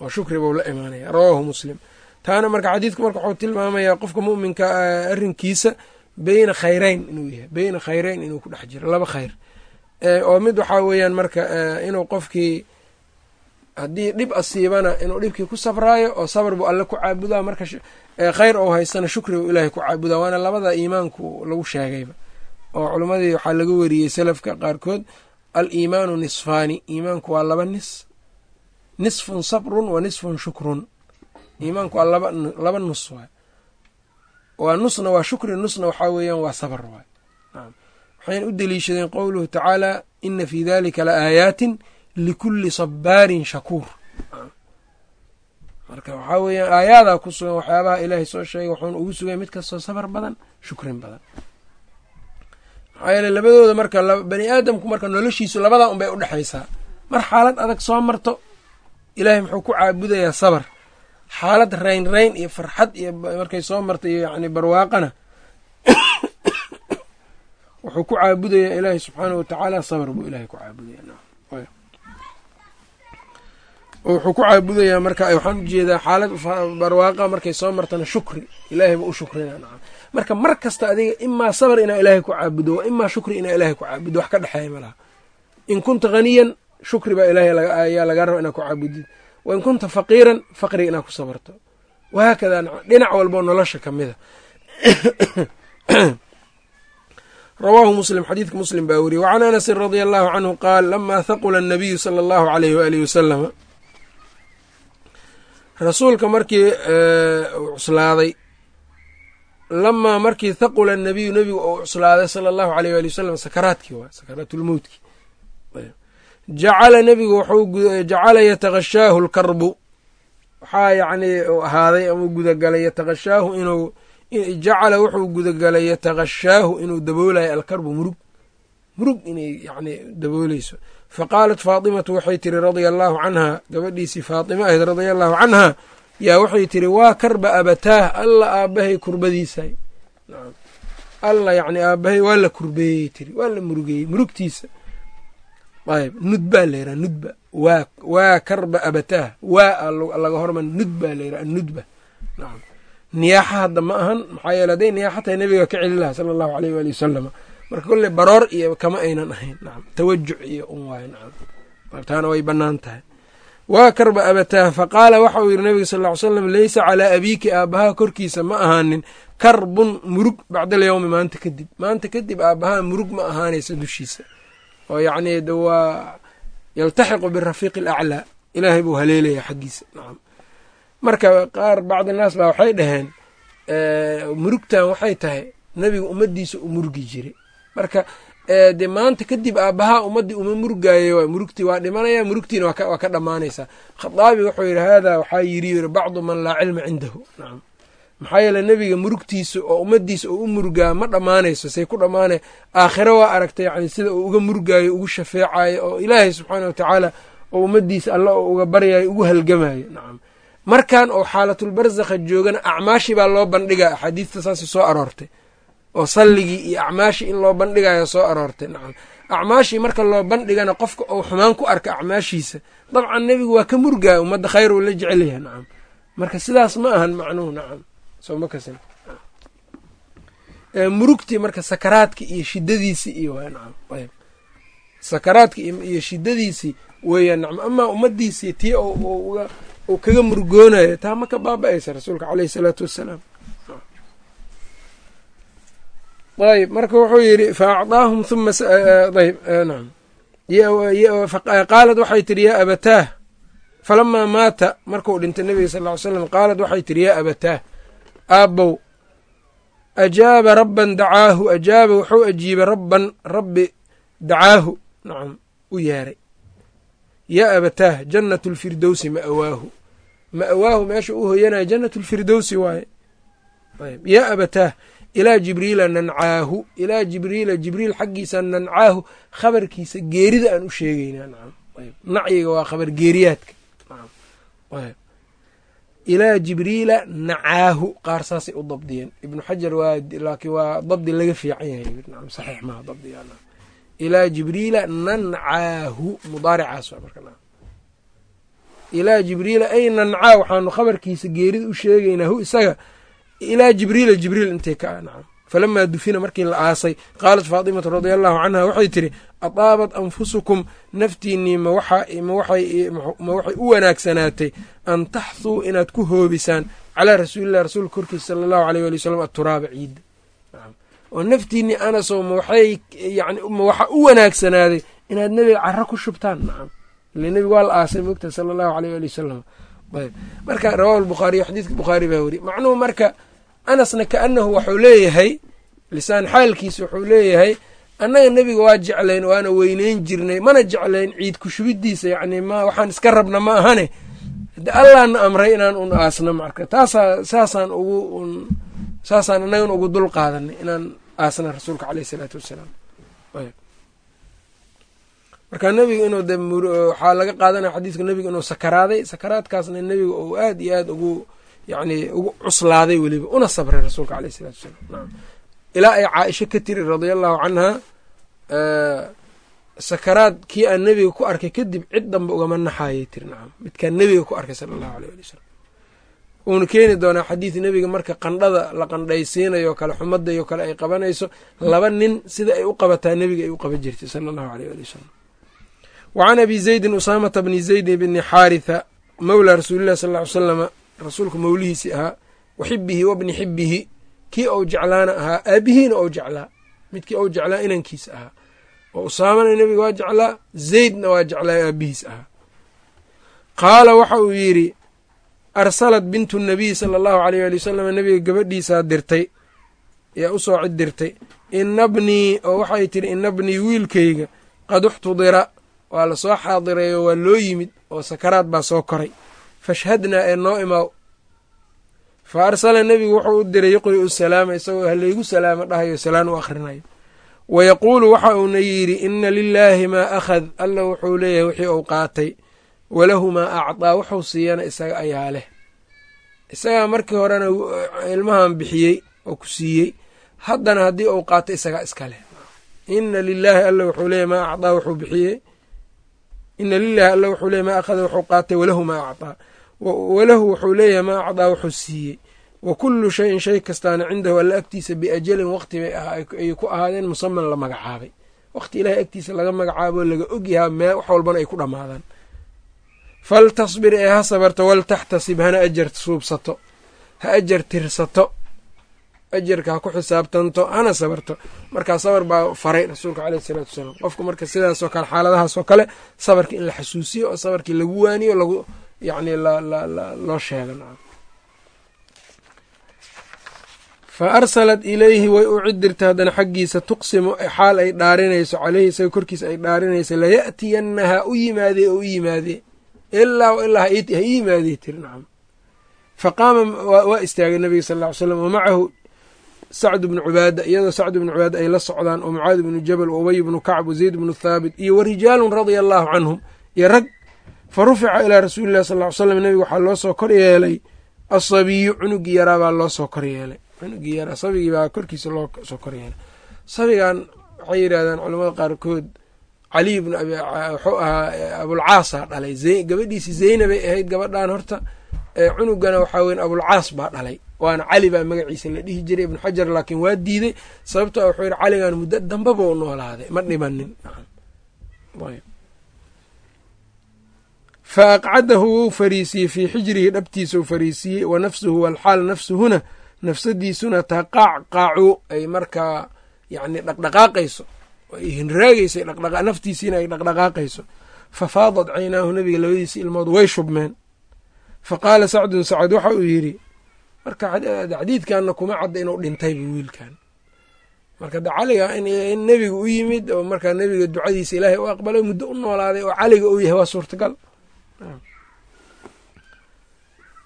waa shukri buu la imaanaya rawaahu muslim. Taana marka xadiidku marka wuxuu tilmaamayaa qofka mu'minka arrinkiisa beyna khayreyn inuu yahay beyna khayreyn inuu ku dhex jiro. Laba khayr. Oo mid waxaa weeyaan marka inuu qofkii haddii dhib asiibana inuu dhibkii ku sabraayo oo sabr buu alle ku caabudaa marka khayr ou haystana shukri buu ilaahay ku caabudaa waana labada iimaanku lagu sheegayba oo culimmadii waxaa laga wariyey salafka qaarkood al iimaanu nisfaani. Iimaanku waa laba nis. Nisfun sabrun wa nisfun shukrun. Iimaanku waa laba nus waay. Waa nusna waa shukri nusna waxaa weeyaan waa sabr waay. Waxayna u deliishadeen qowluhu tacaala ina fii dalika la aayaatin likulli sabaarin shakuur. Marka waxaa weeyaan aayaadaa ku sugan waxyaabaha ilaahay soo sheegay wuxuuna ugu sugay mid kastoo sabar badan shukrin badan maxaa yeele labadooda marka bani aadamku marka noloshiisu labadaa un bay u dhexaysaa mar xaalad adag soo marto ilaahay muxuu ku caabudayaa sabar. Xaalad rayn rayn iyo farxad iyo markay soo marta iyo yani barwaaqana *coughs* wuxuu ku caabudayaa ilaahay subxaanahu watacaala sabr buu ilahay ku caabudaya wuxuu ku caabudayaa marka waxaan u jeedaa xaalad barwaaqa markay soo martana shukri. Ilaahay buu u shukrina nacam marka mar kasta adiga imaa sabr inaa ilaahay ku caabudo wa imaa shukri inaa ilaahay ku caabudo wax ka dhexeeya malaha in kunta haniyan shukri baa ilaahay ayaa lagaa raba inaa ku caabudid. Wa in kunta faqiiran faqriga inaa ku sabarto. Wahaakadaa dhinac walboo nolosha ka mida *coughs* rawaahu muslim xadiidka muslim baa weriyey wacan anasin radia allahu canhu qaal lamaa haqula annabiyu sala allahu aleyh waalihi wasalama rasuulka markii uu cuslaaday lamaa markii thaqula annabiyu nebigu uu cuslaaday sala allahu aleyh waali wasalam sakaraadkii waa sakaraatulmowtki jacala nebigu wuxuu jacala yataghashaahu lkarbu waxaa yacnii ahaaday ama gudagalay yataghashaahu inuu jacala wuxuu gudagalay yataghashaahu inuu daboolayo alkarbu murug murug inay yani dabooleyso faqaalat faatimatu waxay tiri radia allaahu canhaa gabadhiisii faatima ahayd radia allaahu canhaa yaa waxay tiri waa karba abataah alla aabbahay kurbadiisay alla yani aabbahay waa la kurbeeyey tiri waa la murugeeyey murugtiisa. Ayb nudbaa la yidhaha nudba. Waa waa karba abataah waa laga horma nudbaa la yidhaha nudba. Nacam niyaaxa hadda ma ahan maxaa yeele hadday niyaaxa tahay nebiga ka celi laha sala allahu aleyh waali wasalama marka kolley baroor iyo kama aynan ahayn. Nacam tawajuc iyo un waayo nacam taana way bannaan tahay waa karba abataah faqaala waxa uu yidhi nabiga sal ly slam leysa calaa abiiki aabbahaa korkiisa ma ahaanin. Karbun murug bacdalyowmi maanta kadib. Maanta kadib aabbahaa murug ma ahaanaysa dushiisa. Oo yacni de waa yaltaxiqu birafiiqi alaclaa. Ilaahay buu haleelaya xaggiisa. Nacam marka qaar bacdi naas baa waxay dhaheen murugtan waxay tahay nebiga ummaddiisa u murugi jiray. Marka dee maanta kadib aabbahaa ummaddii uma murugaayo murugtii waa dhimanaya murugtiina waa ka dhammaanaysaa khaaabi wuxuu yidhi haadaa waxaa yiri bacdu man laa cilma cindahu. Nacam maxaa yeele nebiga murugtiisa oo ummaddiisa oo u murugaa ma dhammaanayso say ku dhammaanay aakhiro waa aragtay yacni sida uu uga murugaayo ugu shafeecayo oo ilaahay subxaana watacaala oo ummaddiisa alla oo uga baryayo ugu halgamayo nacam markan oo xaalatulbarsakha joogana acmaashii baa loo bandhigaa axaadiista saasi soo aroortay oo salligii iyo acmaashii in loo bandhigayo soo aroortay. Nacam. Acmaashii marka loo bandhigana qofka uu xumaan ku arka acmaashiisa dabcan nebigu waa ka murgaya ummadda khayr uu la jecel yahay nacam. Marka sidaas ma ahan macnuhu nacam. Murugtii marka sakaraadki iyo shidadiisii iyo sakaraadki iyo shidadiisii weeyaan nacam. Amaa ummaddiisii tii uu kaga murgoonayo taa ma baaba-aysa rasuulka caleyhi salaatu wassalaam ayb marka wuxuu yidhi fa acdaahum huma ayb nam qaalad waxay tidhi yaa abataah. Falamaa maata markuu dhintay nebiga sal ly slam qaalad waxay tidhi yaa abataah aabbow ajaaba rabban dacaahu ajaaba wuxuu ajiibay rabban rabbi dacaahu. Nacam u yeeray yaa abataah jannatu lfirdowsi ma'awaahu. Ma'awaahu meesha u hoyanaya jannatu lfirdowsi waaye. Yaa abataah ilaa jibriila nancaahu ilaa jibriila jibriil xaggiisa nancaahu khabarkiisa geerida aan u sheegeynaa nacyiga waa khabar geeriyaadka. Ilaa jibriila nacaahu qaar saasay u dabdiyeen. Ibnu xajar laakiin waa dabdi laga fiican yahay. Dabdiga ilaa jibriila nancaahu mudaaricaas ilaa jibriila ay nancaa waxaanu khabarkiisa geerida u sheegeynaa hu isaga ilaa jibriila jibriil intay ka nacam. Falamaa dufina markii la aasay qaalat faatimatu radia allahu canha waxay tidhi ataabat anfusukum naftiinnii ma waxay u wanaagsanaatay an taxthuu inaad ku hoobisaan calaa rasuulilah rasuulka korkiisa sala allahu aleyh wali wasalam aturaaba ciidda oo naftiinnii anasow ma waxay yani ma waxa u wanaagsanaaday inaad nebiga caro ku shubtaan. Nacam. Ile nebiga waa la aasay mogta sala allahu aleyh wali wasalam ayb marka rawahu lbukhaariyo xadiidka bukhaari baa weri. Macnuhu marka anasna kaanahu waxuu leeyahay lisaan xaalkiisa wuxuu leeyahay annaga nebiga waa jeclayn waana weyneyn jirnay mana jeclayn ciid kushubidiisa yacni ma waxaan iska rabna ma ahane. De allaana amray inaan un aasno marka taasaa saasaan ugu saasaan annagan ugu dul qaadanay inaan aasna rasuulka caleyh isalaatu wassalaam marka nebiga inuu de waxaa laga qaadanaya xadiiska nebiga inuu sakaraaday sakaraadkaasna nebiga uu aad iyo aad ugu yacni ugu cuslaaday weliba. Una sabray rasuulka caleyh isalaatu wasalaam. Ilaa ay caaisho ka tiri radia allahu canha sakaraad kii aan nebiga ku arkay kadib cid danba ugama naxaayay tiri nacam midkaan nebiga ku arkay sala allahu aleyh ali wasalam wuuna keeni doonaa xadiid nebiga marka qandhada la qandhaysiinayo kale xumaddayo kale ay qabanayso laba nin sida ay u qabataa nebiga ay u qaban jirtay sala allahu aleyh ali wasalam wa abi zaydin usaamata bni zaydin bni xaaritha mawlaa rasuulillahi sal ly salama rasuulka mawlihiisii ahaa wa xibihi wabni xibihi kii ou jeclaana ahaa aabihiina ou jeclaa midkii ou jeclaa inankiisa ahaa. Oo usaamana nebiga waa jeclaa zaydna waa jeclaa aabihiis ahaa. Qaala waxa uu yidhi arsalat bintu nabiy sala allahu aleyh ali wasalam nebiga gabadhiisaa dirtay yaa u soo cid dirtay ina bnii oo waxay tidhi ina bnii wiilkayga qad uxtudira waa la soo xaadireeyo waa loo yimid oo sakaraad baa soo koray fashhadnaa ee noo imaaw fa arsala nebigu wuxuu u diray yuqri'u salaama isagoo halaygu salaamo dhahayo salaan u akhrinayo. Wa yaquulu waxa uuna yidhi ina lilaahi maa akhad. Alla wuxuu leeyahay wixii uu qaatay. Walahu maa acdaa wuxuu siiyana isaga ayaa leh. Isagaa markii horena ilmahan bixiyey oo ku siiyey haddana haddii uu qaato isagaa iska leh. Ina lilaahi alla wuxuu leeyahy maa acdaa wuxuu bixiyey. Ina lilaahi alla wuxuu leeyahy maa akhada wuxuu qaatay walahu maa acdaa walahu wuxuu leeyahay maa acdaa wuxuu siiyey. Wa kullu shayin shay kastaana cindahu alla agtiisa biajalin waqti bay ayay ku ahaadeen musaman la magacaabay. Waqti ilahay agtiisa laga magacaabo laga ogyahaa mee wax walbana ay ku dhammaadaan. Faltasbir ee ha sabarto waltaxtasib hana ajar suubsato. Ha ajar tirsato. Ajarka ha ku xisaabtanto hana sabarto. Markaa sabar baa faray rasuulka caleyh isalaatu wasalaam. Qofku marka sidaasoo kale xaaladahaasoo kale sabarka in la xasuusiyo oo sabarkii lagu waaniyo yacni loo sheego nacam fa arsalat ilayhi way u cidirta haddana xaggiisa tuqsimu xaal ay dhaarinayso caleyhi isaga korkiisa ay dhaarinayso laya'tiyannaha u yimaadee oo u yimaadee ilaa ilaa ha ii yimaadee tiri nacam faqaama waa istaagay nabiga sal ll ly slam wa macahu sacd bnu cubaada iyadoo sacd bnu cubaada ay la socdaan oo mucaadi bnu jabal wa ubay bnu kacb wazayd bnu thaabit iyo wa rijaalun radia allaahu canhum iyo rag fa rufica ilaa rasuuli llahi sal ly slam nebiga waxaa loo soo kor yeelay asabiyu cunugii yaraa baa loo soo kor yeelay. Cunugii yaraa sabigii baa korkiisa loo soo kor yeelay. Sabigan waxay yidhahdaan culamada qaarkood caliy abi wuxuu ahaa abulcaasa dhalay. Gabadhiisi zaynabay ahayd gabadhan horta cunugana waxaa weyn abulcaas baa dhalay. Waana cali baa magaciisa la dhihi jiray ibnu xajar laakiin waa diiday sababto wuxuu yihi caligan muddo dambaba u noolaaday ma dhimanin fa aqcadahu wuu fariisiiyey fii xijrihi dhabtiisa u fariisiiyey wa nafsuhu walxaal nafsuhuna nafsadiisuna taqacqacu ay markaa yacni dhaqdhaqaaqayso ay hinraagaysa naftiisiina ay dhaqdhaqaaqayso fa faadad caynaahu nabiga labadiisi ilmood way shubmeen fa qaala sacdun sacad waxa uu yidhi marka xadiidkanna kuma cadda inuu dhintayba wiilkan marka de caliga in nebiga u yimid oo markaa nebiga ducadiisa ilaahay u aqbalay muddo u noolaaday oo caliga uu yahay waa suurtagal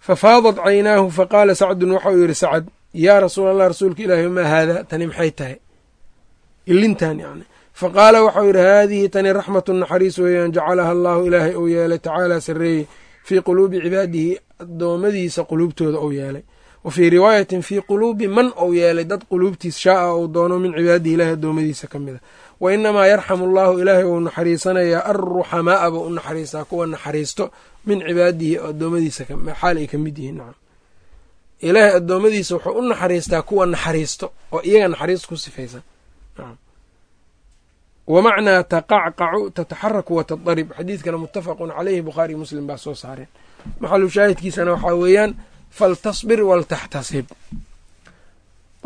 fa faadat caynaahu fa qaala sacdun waxa uu yidhi sacad yaa rasuula allah rasuulka ilaahi maa haada? Tani maxay tahay? Ilintan yani fa qaala waxau yidhi haadihi tani raxmatu naxariis weeyaan jacalaha allaahu ilaahay uu yeelay tacaala sarreeyey fii quluubi cibaadihi addoommadiisa quluubtooda uu yeelay. Wa fii riwaayatin fii quluubi man uu yeelay dad quluubtiis shaaa uu doono min cibaadihi ilaahi addoommadiisa ka mid a wa inamaa yarxamu allaahu ilaahay uu naxariisanayaa arruxamaaa buu u naxariistaa kuwa naxariisto min cibaadihi addoommadiisa xaal ay ka mid yihiin nacam ilaahay addoommadiisa wuxuu u naxariistaa kuwa naxariisto oo iyaga naxariis ku sifaysan wa macnaa taqacqacu tataxaraku wa tadarib. Xadiidkana muttafaqun caleyhi bukhaari muslim baa soo saareen. Maxalu shaahidkiisana waxaa weeyaan faltasbir waltaxtasib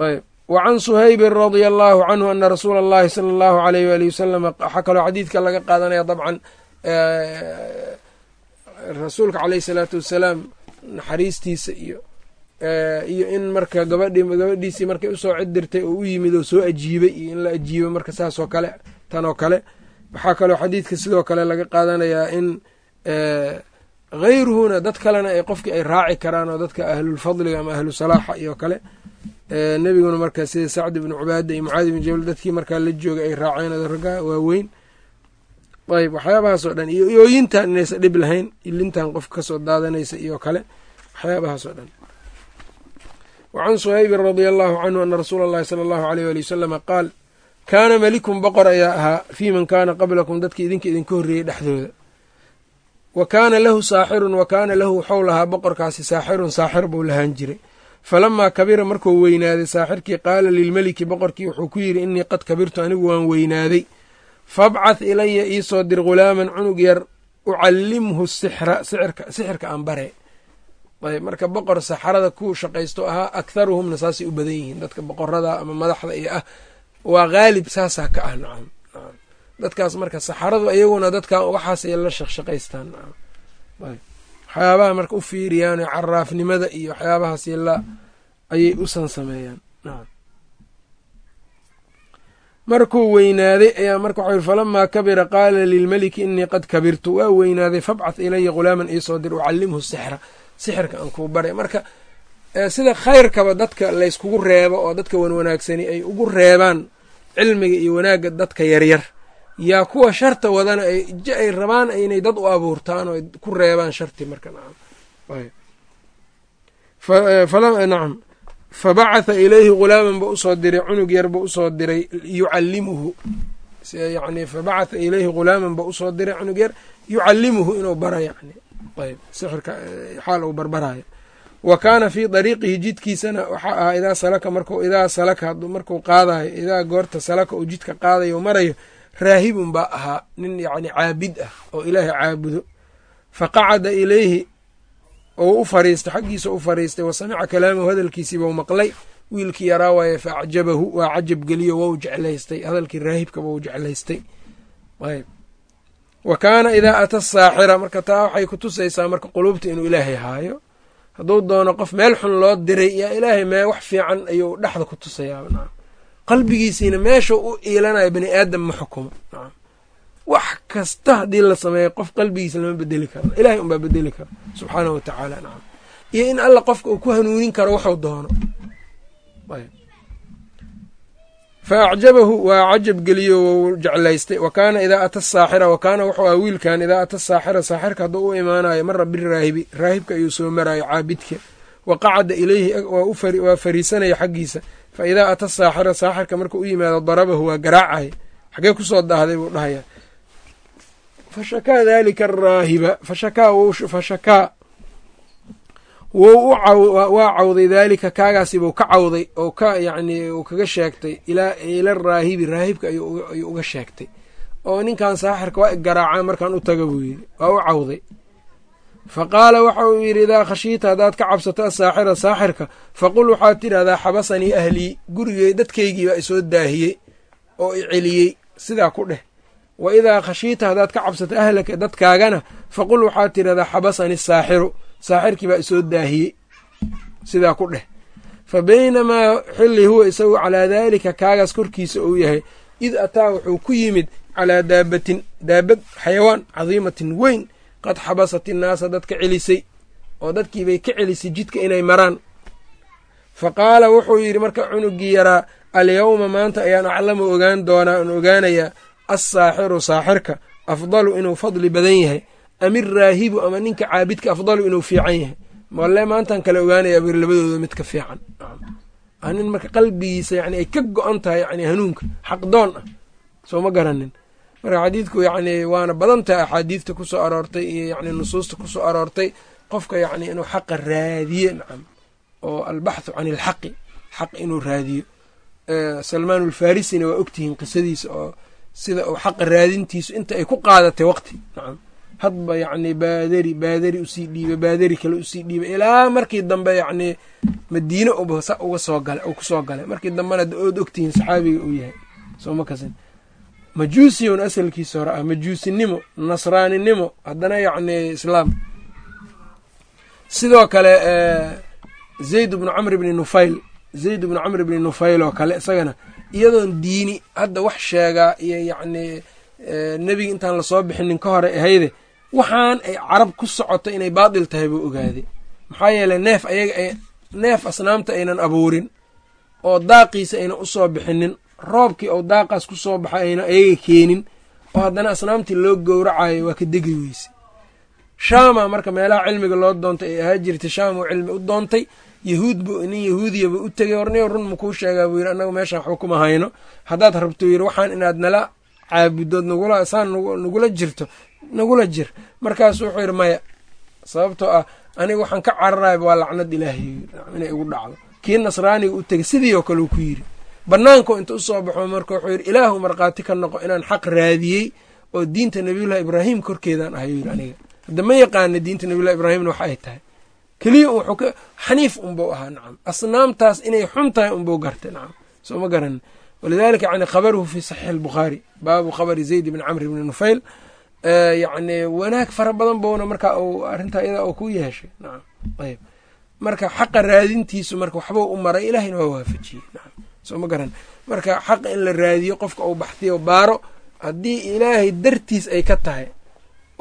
ayb wa can suhaybin radia allaahu canhu ana rasuula allahi sala allahu aleyh waali wasalama waxaa kaloo xadiidka laga qaadanaya dabcan rasuulka caleyh salaatu wassalaam naxariistiisa iyo iyo in marka gabadhi gabadhiisii markay u soo cidirtay oo u yimid oo soo ajiibay iyo in la ajiibo marka saas oo kale tan oo kale waxaa kaloo xadiidka sidoo kale laga qaadanayaa in hayruhuna dad kalena ay qofkii ay raaci karaan oo dadka ahlulfadliga ama ahlu salaaxa iyo kale nebiguna marka sida sacd ibnu cubaada iyo mucaadi ibn jabal dadkii markaa la jooga ay raaceen raggaa waaweyn ayb waxyaabahaas oo dhan iyo ooyintan inaysa dhib lahayn ilintan qofka ka soo daadanaysa iyo kale waxyaabahaas oo dhan. Wacan suhaybin radia allaahu canhu ana rasuula allahi sala allahu aleyh ali wasalama qaal kaana melikun boqor ayaa ahaa fii man kaana qablakum dadka idinka idinka horreeyey dhexdooda. Wa kaana lahu saaxirun wa kaana lahu waxou lahaa boqorkaasi saaxirun saaxir buu lahaan jiray falamaa kabira markuu weynaaday saaxirkii qaala lilmeliki boqorkii wuxuu ku yidhi innii qad kabirtu anigu waan weynaaday. Fabcath ilaya iisoo dir ghulaaman cunug yar ucallimhu sixra sixirka aan bare. Ayb marka boqor saxarada ku shaqaysto ahaa aktharuhumna saasay u badan yihiin. Dadka boqorada ama madaxda iyo ah waa haalib saasaa ka ah nacam dadkaas marka saxaradu iyaguna dadkan waxaasay la shaqshaqaystaan waxyaabaha marka u fiiriyaan caraafnimada iyo waxyaabahaas la ayay usan sameeyaan markuu weynaaday ayaa marka waxau yiri falamaa kabira qaala lilmeliki innii qad kabirtu. Waa weynaaday fabcath ilaya ghulaaman iisoo dir ucallimhu sixra. Sixirka aan kuu baray. Marka sida khayrkaba dadka layskugu reebo oo dadka wanwanaagsani ay ugu reebaan cilmiga iyo wanaagga dadka yaryar yaa kuwa sharta wadana ay rabaan inay dad u abuurtaan oo ku reebaan sharti marka nacam fabacatha ilayhi ghulaaman ba u soo diray cunug yar ba u soo diray yucallimuhu. Yani fabacatha ilayhi ghulaaman ba u soo diray cunug yar yucallimuhu inuu bara yani. Ayb. Sixirka xaal uu barbarayo. Wa kaana fii dariiqihi jidkiisana waxaa ahaa idaa salaka marku idaa salaka markuu qaadayo idaa goorta salaka uu jidka qaadayo marayo raahibun baa ahaa nin yacni caabid ah oo ilaahay caabudo. Fa qacada ilayhi ou u fariistay xaggiisa u fariistay wa samica kalaamahu hadalkiisiibau maqlay. Wiilkii yaraa waaye fa acjabahu waa cajab geliyo wou jeclaystay. Hadalkii raahibka wou jeclaystay. Ayb wa kaana idaa ata saaxira marka taa waxay ku tusaysaa marka quluubta inuu ilaahay haayo. Hadduu doono qof meel xun loo diray yaa ilaahay mee wax fiican ayuu dhexda ku tusayaa qalbigiisiina meesha u iilanayo bani aadam ma xukumo. Wax kasta haddii la sameeyo qof qalbigiisa lama bedeli karo. Ilahay unbaa bedeli kara subxaanahu watacaala nacam iyo in alla qofka uu ku hanuunin karo wuxuu doono. Fa acjabahu waa cajab geliyo wou jeclaystay. Wa kaana idaa ata saaxira wa kaana wuxuu ah wiilkan idaa ata saaxira saaxirka hadduu u imaanayo mara biraahibi raahibka ayuu soo maraayo caabidka wa qacada ilayhi waa fariisanaya xaggiisa. Fa idaa ata saaxira saaxirka markuu u yimaado darabahu waa garaacaya xagee ku soo daahday buu dhahayaa. Fashakaa daalika araahiba fashakaa fashakaa waa cawday daalika kaagaasibuu ka cawday oo ka yacni uu kaga sheegtay ila raahibi raahibka ayuu uga sheegtay. Oo ninkan saaxirka waa igaraacaa markaan u taga buu yidhi. Waa u cawday fa qaala waxa uu yidhi idaa khashiita haddaad ka cabsato asaaxira saaxirka faqul waxaad tidhahdaa xabasanii ahlii gurigey dadkaygii baa isoo daahiyey oo i celiyey sidaa ku dheh wa idaa khashiita haddaad ka cabsato ahlaka dadkaagana faqul waxaad tidhahdaa xabasanii saaxiru saaxirkii baa isoo daahiyey sidaa ku dheh fa baynamaa xilli huwa isagu calaa daalika kaagaas korkiisa uu yahay id ataa wuxuu ku yimid calaa daabatin daabad xayawaan cadiimatin weyn qad xabasat innaasa dadka celisay oo dadkiibay ka celisay jidka inay maraan. Fa qaala wuxuu yidhi marka cunugii yaraa alyawma maanta ayaan aclamu ogaan doonaa aan ogaanayaa assaaxiru saaxirka afdalu inuu fadli badan yahay am iraahibu ama ninka caabidka afdalu inuu fiican yahay. Malle maantaan kale ogaanaya bir labadooda mid ka fiican. Nin marka qalbigiisa yani ay ka go-an tahay yani hanuunka xaqdoon ah soo ma garanin marka xadiidku yani waana badan tahay axaadiidta ku soo aroortay iyo yani nusuusta ku soo aroortay qofka yani inuu xaqa raadiye nacam oo albaxthu can ilxaqi xaq inuu raadiyo. Salmaan ulfarisina waa ogtihiin qisadiisa oo sida uu xaqa raadintiisu inta ay ku qaadatay waqti nacam. Hadba yacni baadari baadari u sii dhiiba baadari kale u sii dhiiba ilaa markii dambe yacni madiine uga soo gala uu ku soo galay. Markii dambena ood ogtihiin saxaabiga uu yahay. Soo ma majuusiyon asalkiisa hore ah majuusinimo nasraaninimo haddana yacni islaam. Sidoo kale zayd bnu camr bni nufayl zayd bnu camr bni nufayl oo kale isagana iyadoon diini hadda wax sheegaa iyo yacni nebiga intaan la soo bixinin ka hore ahayde waxaan ay carab ku socoto inay baatil tahay buu ogaaday maxaa yeeley neef ayaga neef asnaamta aynan abuurin oo daaqiisa aynan u soo bixinin roobkii oo daaqaas ku soo baxay aynan ayaga keenin oo haddana asnaamtii loo gowracayo waa ka degi weyse. Shaama marka meelaha cilmiga loo doontay ay ahaa jirtay shaam uu cilmi u doontay yahuud bu nin yahuudiyaba u tegay horniyo run makuu sheegaa buu yidhi annaga meeshaan waxba kuma hayno. Haddaad rabto yidhi waxaan inaad nala caabudood nagula saan nagula jirto nagula jir. Markaasu wuxuu yidhi maya sababtoo ah aniga waxaan ka cararayba waa lacnad ilaahay inay igu dhacdo. Kii nasraaniga u tegay sidii oo kale uu ku yidhi bannaanku inta u soo baxo marka wuxuu yidhi ilaahu markhaati ka noqo inaan xaq raadiyey oo diinta nabiyullahi ibraahim korkeedaan ahay yidhi aniga. Hadda ma yaqaana diinta nabiyullahi ibraahimna wax ay tahay. Keliya wuxuu xaniif unbuu ahaa nacam asnaamtaas inay xun tahay unbuu gartay nacam soo ma garanin walidalika yani khabaruhu fi saxiix albukhaari baabu khabari zayd bni camr bni nufayl. Yacni wanaag fara badan bouna marka uu arrintaa iyada uu ku yeeshay nacam ayb marka xaqa raadintiisu marka waxbuu u maray ilahina waa waafajiyey nacam soo ma garan. Marka xaqa in la raadiyo qofka uu baxtiyo baaro haddii ilaahay dartiis ay ka tahay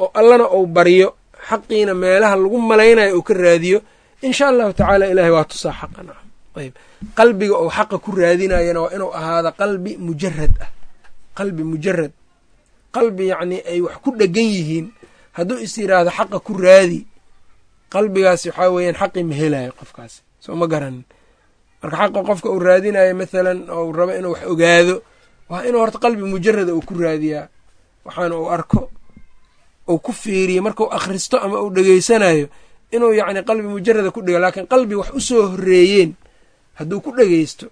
oo allana uu baryo xaqiina meelaha lagu malaynayo uu ka raadiyo insha allahu tacaala ilahay waa tusaa xaqa nacam ayb qalbiga uu xaqa ku raadinayana waa inuu ahaada qalbi mujarad ah. Qalbi mujarad qalbi yacnii ay wax ku dhegan yihiin. Hadduu is yiraahdo xaqa ku raadi qalbigaasi waxaa weeyaan xaqii ma helayo qofkaasi. Soo ma garanin marka xaqa qofka uu raadinayo mathalan ou rabo inuu wax ogaado waa inuu horta qalbi mujarada uu ku raadiyaa. Waxaana uu arko uu ku fiiriyo markau akhristo ama uu dhegeysanayo inuu yacni qalbi mujarada ku dhego laakiin qalbi wax u soo horreeyeen hadduu ku dhegeysto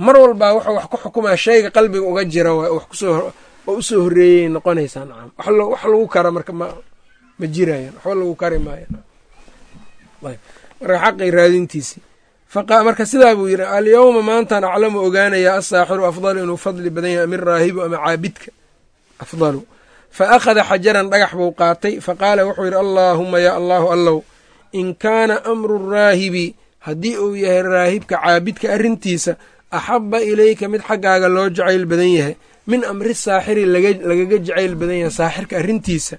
mar walbaa wuxuu wax ku xukumaa shayga qalbiga uga jira wax oo u soo horreeyay noqonaysaa nacam. Wax lagu kara marka ma ma jirayan waxba lagu kari maayo. Marka xaqay raadintiisi marka sidaa buu yidhi alyawma maantaan aclamu ogaanayaa asaaxiru afdalu inuu fadli badan yahay min raahibu ama caabidka. Afdalu. Fa akhada xajaran dhagax buu qaatay fa qaala wuxuu yidhi allaahuma yaa allaahu allow in kaana amru raahibi haddii uu yahay raahibka caabidka arrintiisa axabba ilayka mid xaggaaga loo jacayl badan yahay min amri saaxiri lagaga jacayl badan yahay saaxirka arrintiisa.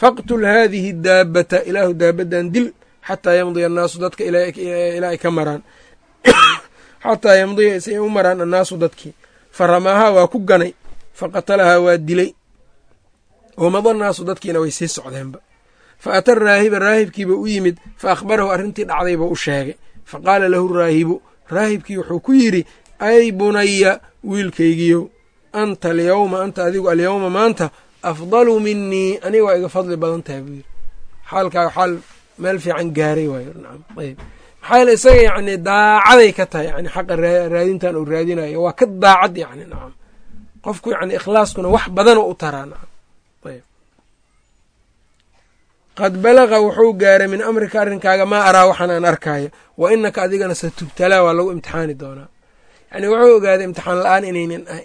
Faqtul haadihi daabata ilaahu daabaddan dil xataa yamdiya annaasu dadka ilaa ay ka maraan xataa yamdiya si ay u maraan annaasu dadkii fa ramaahaa waa ku ganay fa qatalahaa waa dilay wamada annaasu dadkiina way sii socdeenba fa ata raahiba raahibkiiba u yimid fa akhbarahu arrintii dhacdayba u sheegay fa qaala lahu raahibu raahibkii wuxuu ku yidhi ay bunaya wiilkaygiyow anta alyawma anta adigu alyawma maanta afdalu minii aniga waa iga fadli badan tahay buu yidhi xaalkaaga xaal meel fiican gaaray waayo. Nacam ayb. Maxaa yeele isaga yacni daacaday ka tahay yani xaqa raadintan uu raadinayo. Waa ka daacad yani nacam qofku yani ikhlaaskuna wax badanoo u taraa nacam qad balaqa wuxuu gaaray min amrika arrinkaaga maa araa waxaan aan arkaayo. Wa inaka adigana satubtalaa waa lagu imtixaani doonaa. Yani wuxuu ogaaday imtixaan la'aan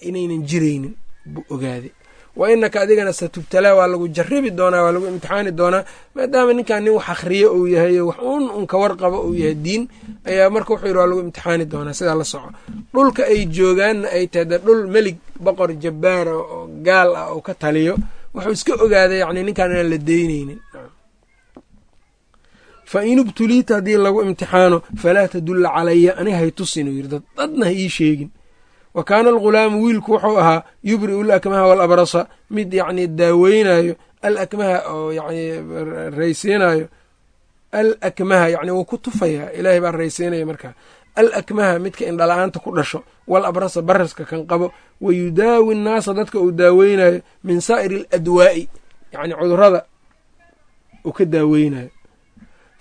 inaynan jiraynin buu ogaaday wa inaka adigana satubtalaa waa lagu jaribi doonaa waa lagu imtixaani doonaa maadaama ninkan nin wax akhriyo uu yahay wax un un ka warqabo uu yahay diin ayaa marka wuxuu yidhi waa lagu imtixaani doonaa sidaa la soco. Dhulka ay joogaanna ay tahay de dhul melig boqor jabbaara oo gaal ah oo ka taliyo wuxuu iska ogaaday yani ninkan inaan la deyneynin fa in ubtuliita haddii lagu imtixaano falaa tadulla calaya aniga hay tusin uu yidhi. Dad dadna ha ii sheegin wa kaana algulaamu wiilku wuxuu ahaa yubri'u alakmaha waalabrasa mid yacni daaweynayo alakmaha oo yani raysiinayo alakmaha yani wuu ku tufayaa ilaahay baa raysiinaya markaa. Alakmaha midka indhala-aanta ku dhasho wal abrasa baraska kan qabo wa yudaawi nnaasa dadka uu daaweynayo min saa'iri aladwaa'i yacni cudurrada uu ka daaweynayo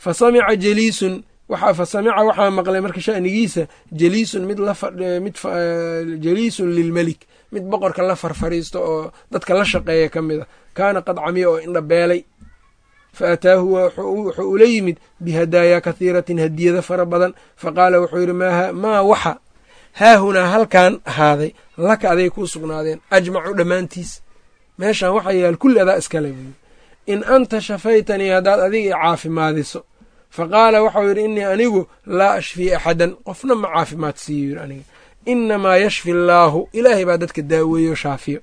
fa samica jaliisun waxaa fa samica waxaa maqlay marka sha'nigiisa jaliisun mid la mid jaliisun lilmelik mid boqorka la farfariisto oo dadka la shaqeeya ka mid a kaana qad camiya oo indha beelay. Fa ataahu wuxuu ula yimid bihadaayaa kathiiratin hadiyado fara badan. Fa qaala wuxuu yidhi maa waxa? Haahunaa halkan ahaaday? Laka aday kuu sugnaadeen. Ajmacu dhammaantiis. Meeshan waxaa yaal kulli adaa iskale buuyi in anta shafaytanii haddaad adiga caafimaadiso fa qaala waxau yidhi innii anigu laa ashfii axadan. Qofna ma caafimaad siiyo yidhi aniga. Inamaa yashfi allaahu ilaahay baa dadka daaweeyo shaafiyo.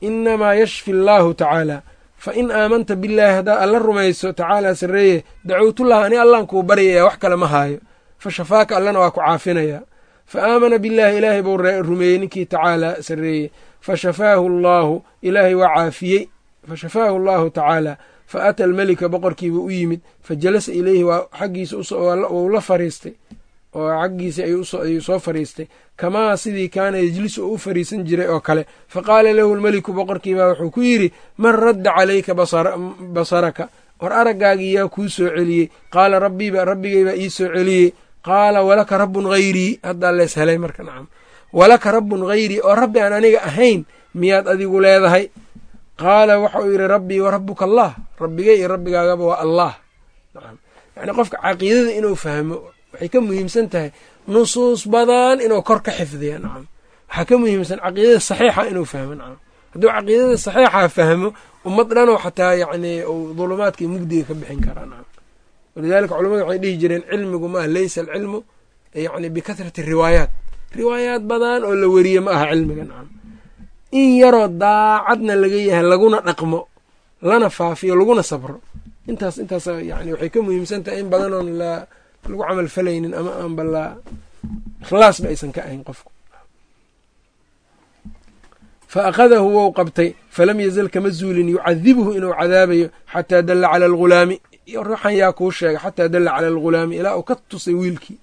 Inamaa yashfi allaahu tacaala. Fa in aamanta billaahi haddaad alla rumayso tacaalaa sarreeye dacowtullah ani allaan kuu baryaya wax kale ma haayo. Fa shafaaka allana waa ku caafinayaa fa aamana billaahi ilaahay buu rumeeyey ninkii tacaalaa sarreeye. Fa shafaahu allaahu ilaahay waa caafiyey. Fa shafaahu allaahu tacaala fa ata almelika boqorkiiba u yimid fa jalasa ileyhi waa xaggiisa wuu la fariistay oo xaggiisa ayuu soo fariistay. Kamaa sidii kaana yejlisu oo u fariisan jiray oo kale. Fa qaala lahu lmeliku boqorkiibaa wuxuu ku yidhi man radda calayka basaraka? War araggaagii yaa kuu soo celiyey? Qaala rabbiiba rabbigaybaa ii soo celiyey. Qaala walaka rabbun hayrii haddaa lees helay marka nacam. Walaka rabbun hayrii oo rabbi aan aniga ahayn miyaad adigu leedahay qaala waxauu yidhi rabbii wa rabbuka allah. Rabbigay iyo rabbigaagaba waa allah. Yacni qofka caqiidada inuu fahmo waxay ka muhiimsan tahay nusuus badan inuu kor ka xifdiya nacam. Waxaa ka muhiimsan caqiidada saxiixa inuu fahmo nacam. Hadduu caqiidada saxiixa fahmo ummad dhanoo xataa yacni uu dulumaadka iyo mugdiga ka bixin karaa nacam. Walidaalika culamadu waxay dhihi jireen cilmigu maaha leysa alcilmu yacni bikasrati riwaayaat. Riwaayaat badan oo la weriye ma aha cilmiga nacam in yaroo daacadna laga yahay laguna dhaqmo lana faafiyo laguna sabro. Intaas intaas yani waxay ka muhiimsan tahay in badanoon la lagu camal falaynin ama aanba la ikhlaasba aysan ka ahayn qofku. Fa akhadahu wou qabtay falam yazal kama zuulin yucadibuhu inuu cadaabayo xataa dalla cala algulaami ruuxan yaa kuu sheegay xataa dalla cala algulaami ilaa uu ka tusay wiilkii.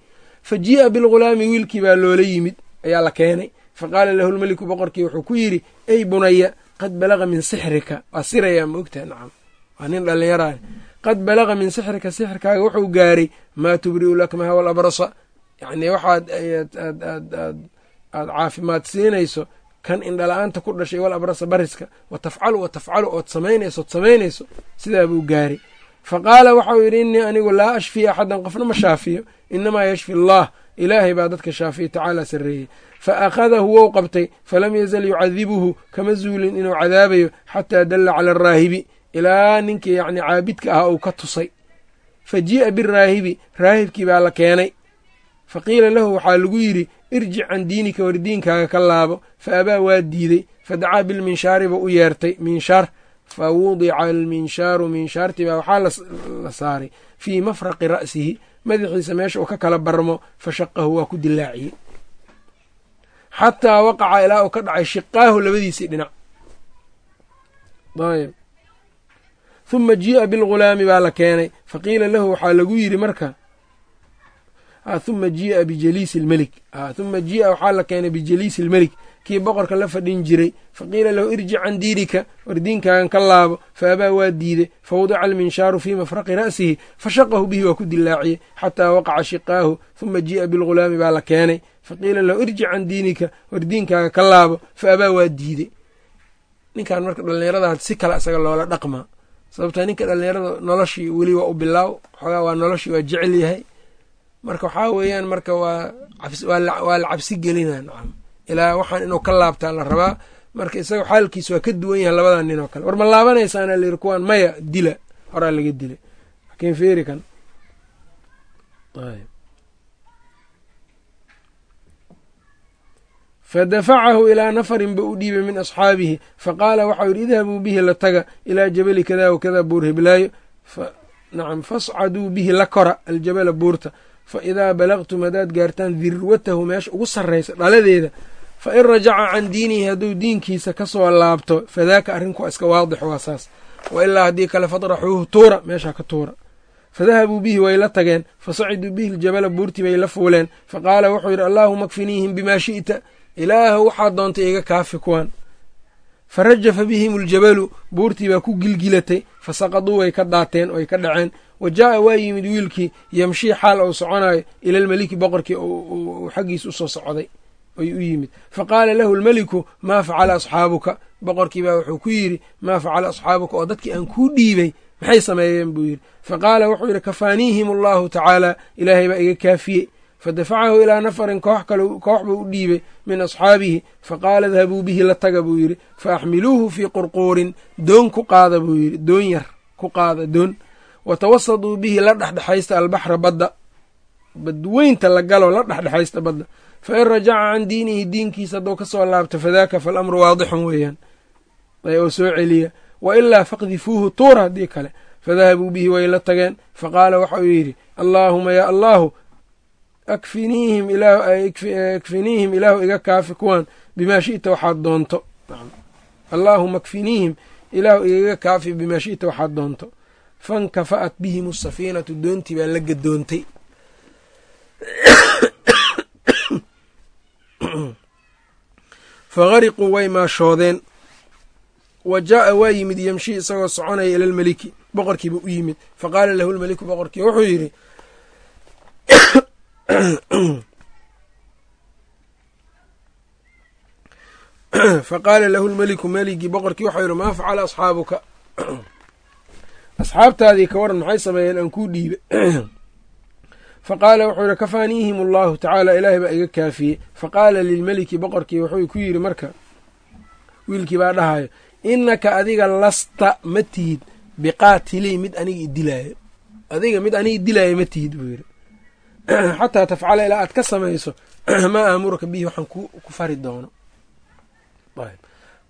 Fa jii'a bilghulaami wiilkii baa loola yimid ayaa la keenay fa qaala lahu lmeliku boqorkii wuxuu ku yidhi ey bunaya qad balaga min sixrika. Waa sirayaa ma ogtaha nacam. Waa nin dhallinyaraah qad balaga min sixrika sixirkaaga wuxuu gaaray maa tubri'u lakmaha walabrasa yacnii waxaad aad caafimaad siinayso kan indhala-aanta ku dhashay wal abrasa bariska wa tafcalu wa tafcalu ood samaynayso od samaynayso sidaa buu gaaray. Fa qaala waxau yidhi innii anigu laa ashfii axadan qofna ma shaafiyo inamaa yashfi allaah ilaahay baa dadka shaafiya tacaala sarreeyey. Fa akhadahu wou qabtay. Falam yazal yucadibuhu kama zuulin inuu cadaabayo xataa dalla cala araahibi ilaa ninkii yacni caabidka ah uu ka tusay. Fa jii'a biraahibi raahibkii baa la keenay. Fa qiila lahu waxaa lagu yidhi irjic can diinika war diinkaaga ka laabo. Fa abaa waa diidey fa dacaa bilminshaari buu u yeertay. Minshaar fa wudica alminshaaru minshaartii baa waxaa la saaray. Fii mafraqi ra'sihi madaxiisa meesha uu ka kala barmo fa shaqahu waa ku dilaaciyey xataa waqaca ilaa uu ka dhacay shiqaahu labadiisii dhinac. Ayb. Huma jii'a bilghulaami baa la keenay. Faqiila lahu waxaa lagu yidhi marka huma jii'a bijaliisi lmelik huma jii'a waxaa la keenay bijaliisi lmelik kii boqorka la fadhin jiray faqiila lahu irjic can diinika war diinkaagan ka laabo fa abaa waa diiday fawdica alminshaaru fii mafraqi ra'sihi fashaqahu bihi waa ku dilaaciyey xataa waqaca shiqaahu huma jii'a bilghulaami baa la keenay faqiila lahu irjic can diinika war diinkaaga ka laabo fa abaa waa diiday. Ninkan marka dhallinyarada si kale isaga loola dhaqmaa sababta ninka dhallinyarada noloshii weli waa u bilaaw xoogaa waa noloshii waa jecel yahay. Marka waxaa weeyaan marka waa waa la cabsi gelina nacam ilaa waxaan inuu ka laabtaa la rabaa. Marka isaga xaalkiis waa ka duwan yahay labadan nin oo kale. War ma laabanaysaana layiri kuwaan maya dila. Horaa laga dilay. Lakin feri kan. Fadafacahu ilaa nafarin ba u dhiibay min asxaabihi. Faqaala waxau yidhi idhabuu bihi la taga ilaa jabali kada wakada buur heblaayo nacam fascaduu bihi la kora aljabala buurta. Fa idaa balaqtum haddaad gaartaan dirwatahu meesha ugu sarraysa dhaladeeda fa in rajaca can diinihi hadduu diinkiisa ka soo laabto fadaaka arrinku iska waadix waa saas. Wa ilaa haddii kale fadraxuuhu tuura meeshaa ka tuura. Fadahabuu bihi way la tageen. Fasaciduu bihi ljabala buurtii bay la fuuleen. Faqaala wuxuu yidhi allaahuma kfiniihim bimaa shi'ta. Ilaahu waxaad doontay iga kaafi kuwan. Fa rajafa bihim aljabalu buurtii baa ku gilgilatay. Fa saqaduu way ka daateen oy ka dhaceen. Wa jaa'a waa yimid wiilkii yamshii xaal uu soconayo ila almeliki boqorkii uu xaggiis u soo socday ayuu u yimid. Fa qaala lahu almeliku maa facala asxaabuka? Boqorkii baa wuxuu ku yidhi maa facala asxaabuka? oo dadkii aan kuu dhiibay. Maxay sameeyeen? buu yidhi. Fa qaala wuxuu yidhi kafaaniihim allahu tacaala. Ilaahay baa iga kaafiyey. Fadafacahu ilaa nafarin koox kale koox buu u dhiibay min asxaabihi. Faqaala idhabuu bihi la taga buu yidhi. Fa axmiluuhu fii qurquurin doon ku qaada buu yidhi. Doon yar ku qaada doon. Wa tawasaduu bihi la dhexdhexaysta albaxra badda. Badweynta la galo la dhexdhexaysta badda fa in rajaca can diinihi diinkiisa hadduu ka soo laabto fadaaka faalamru waadixun weeyaan oo soo celiya wa ilaa faqdifuuhu tuura haddii kale fadahabuu bihi way la tageen faqaala waxauu yidhi allaahuma yaa allaahu akfiniihim ilaahu iga kaafi kuwan bimaa shi'ta waxaad doonto allaahuma akfiniihim ilaahu igaga kaafi bimaa shi'ta waxaad doonto fankafa'at bihim asafiinatu doontii baa la gadoontay *clears throat* fagariquu way maashoodeen. Wa jaa'a waa yimid yemshi isagoo soconaya ila lmeliki boqorkiiba u yimid. Faqaala lahu lmeliku boqorkii wuxuu yidhi *clears throat* faqaala lahu lmeliku meligii boqorkii waxau yidhi maa facala asxaabuka? *clears throat* Asxaabtaadii ka waran maxay sameeyeen? Aan kuu dhiibe faqaala wuxuu yidhi kafaaniihim allahu tacaala ilaahay baa iga kaafiyey. Faqaala lilmeliki boqorkii wuxuu ku yidhi marka wiilkii baa dhahayo innaka adiga lasta ma tihid biqaatilii mid aniga idilaayo adiga mid aniga idilaayo ma tihid buu yidhi. *clears throat* Xataa tafcala ilaa aad ka samayso *clears throat* maa aamuruka bihi waxaan ku fari doono.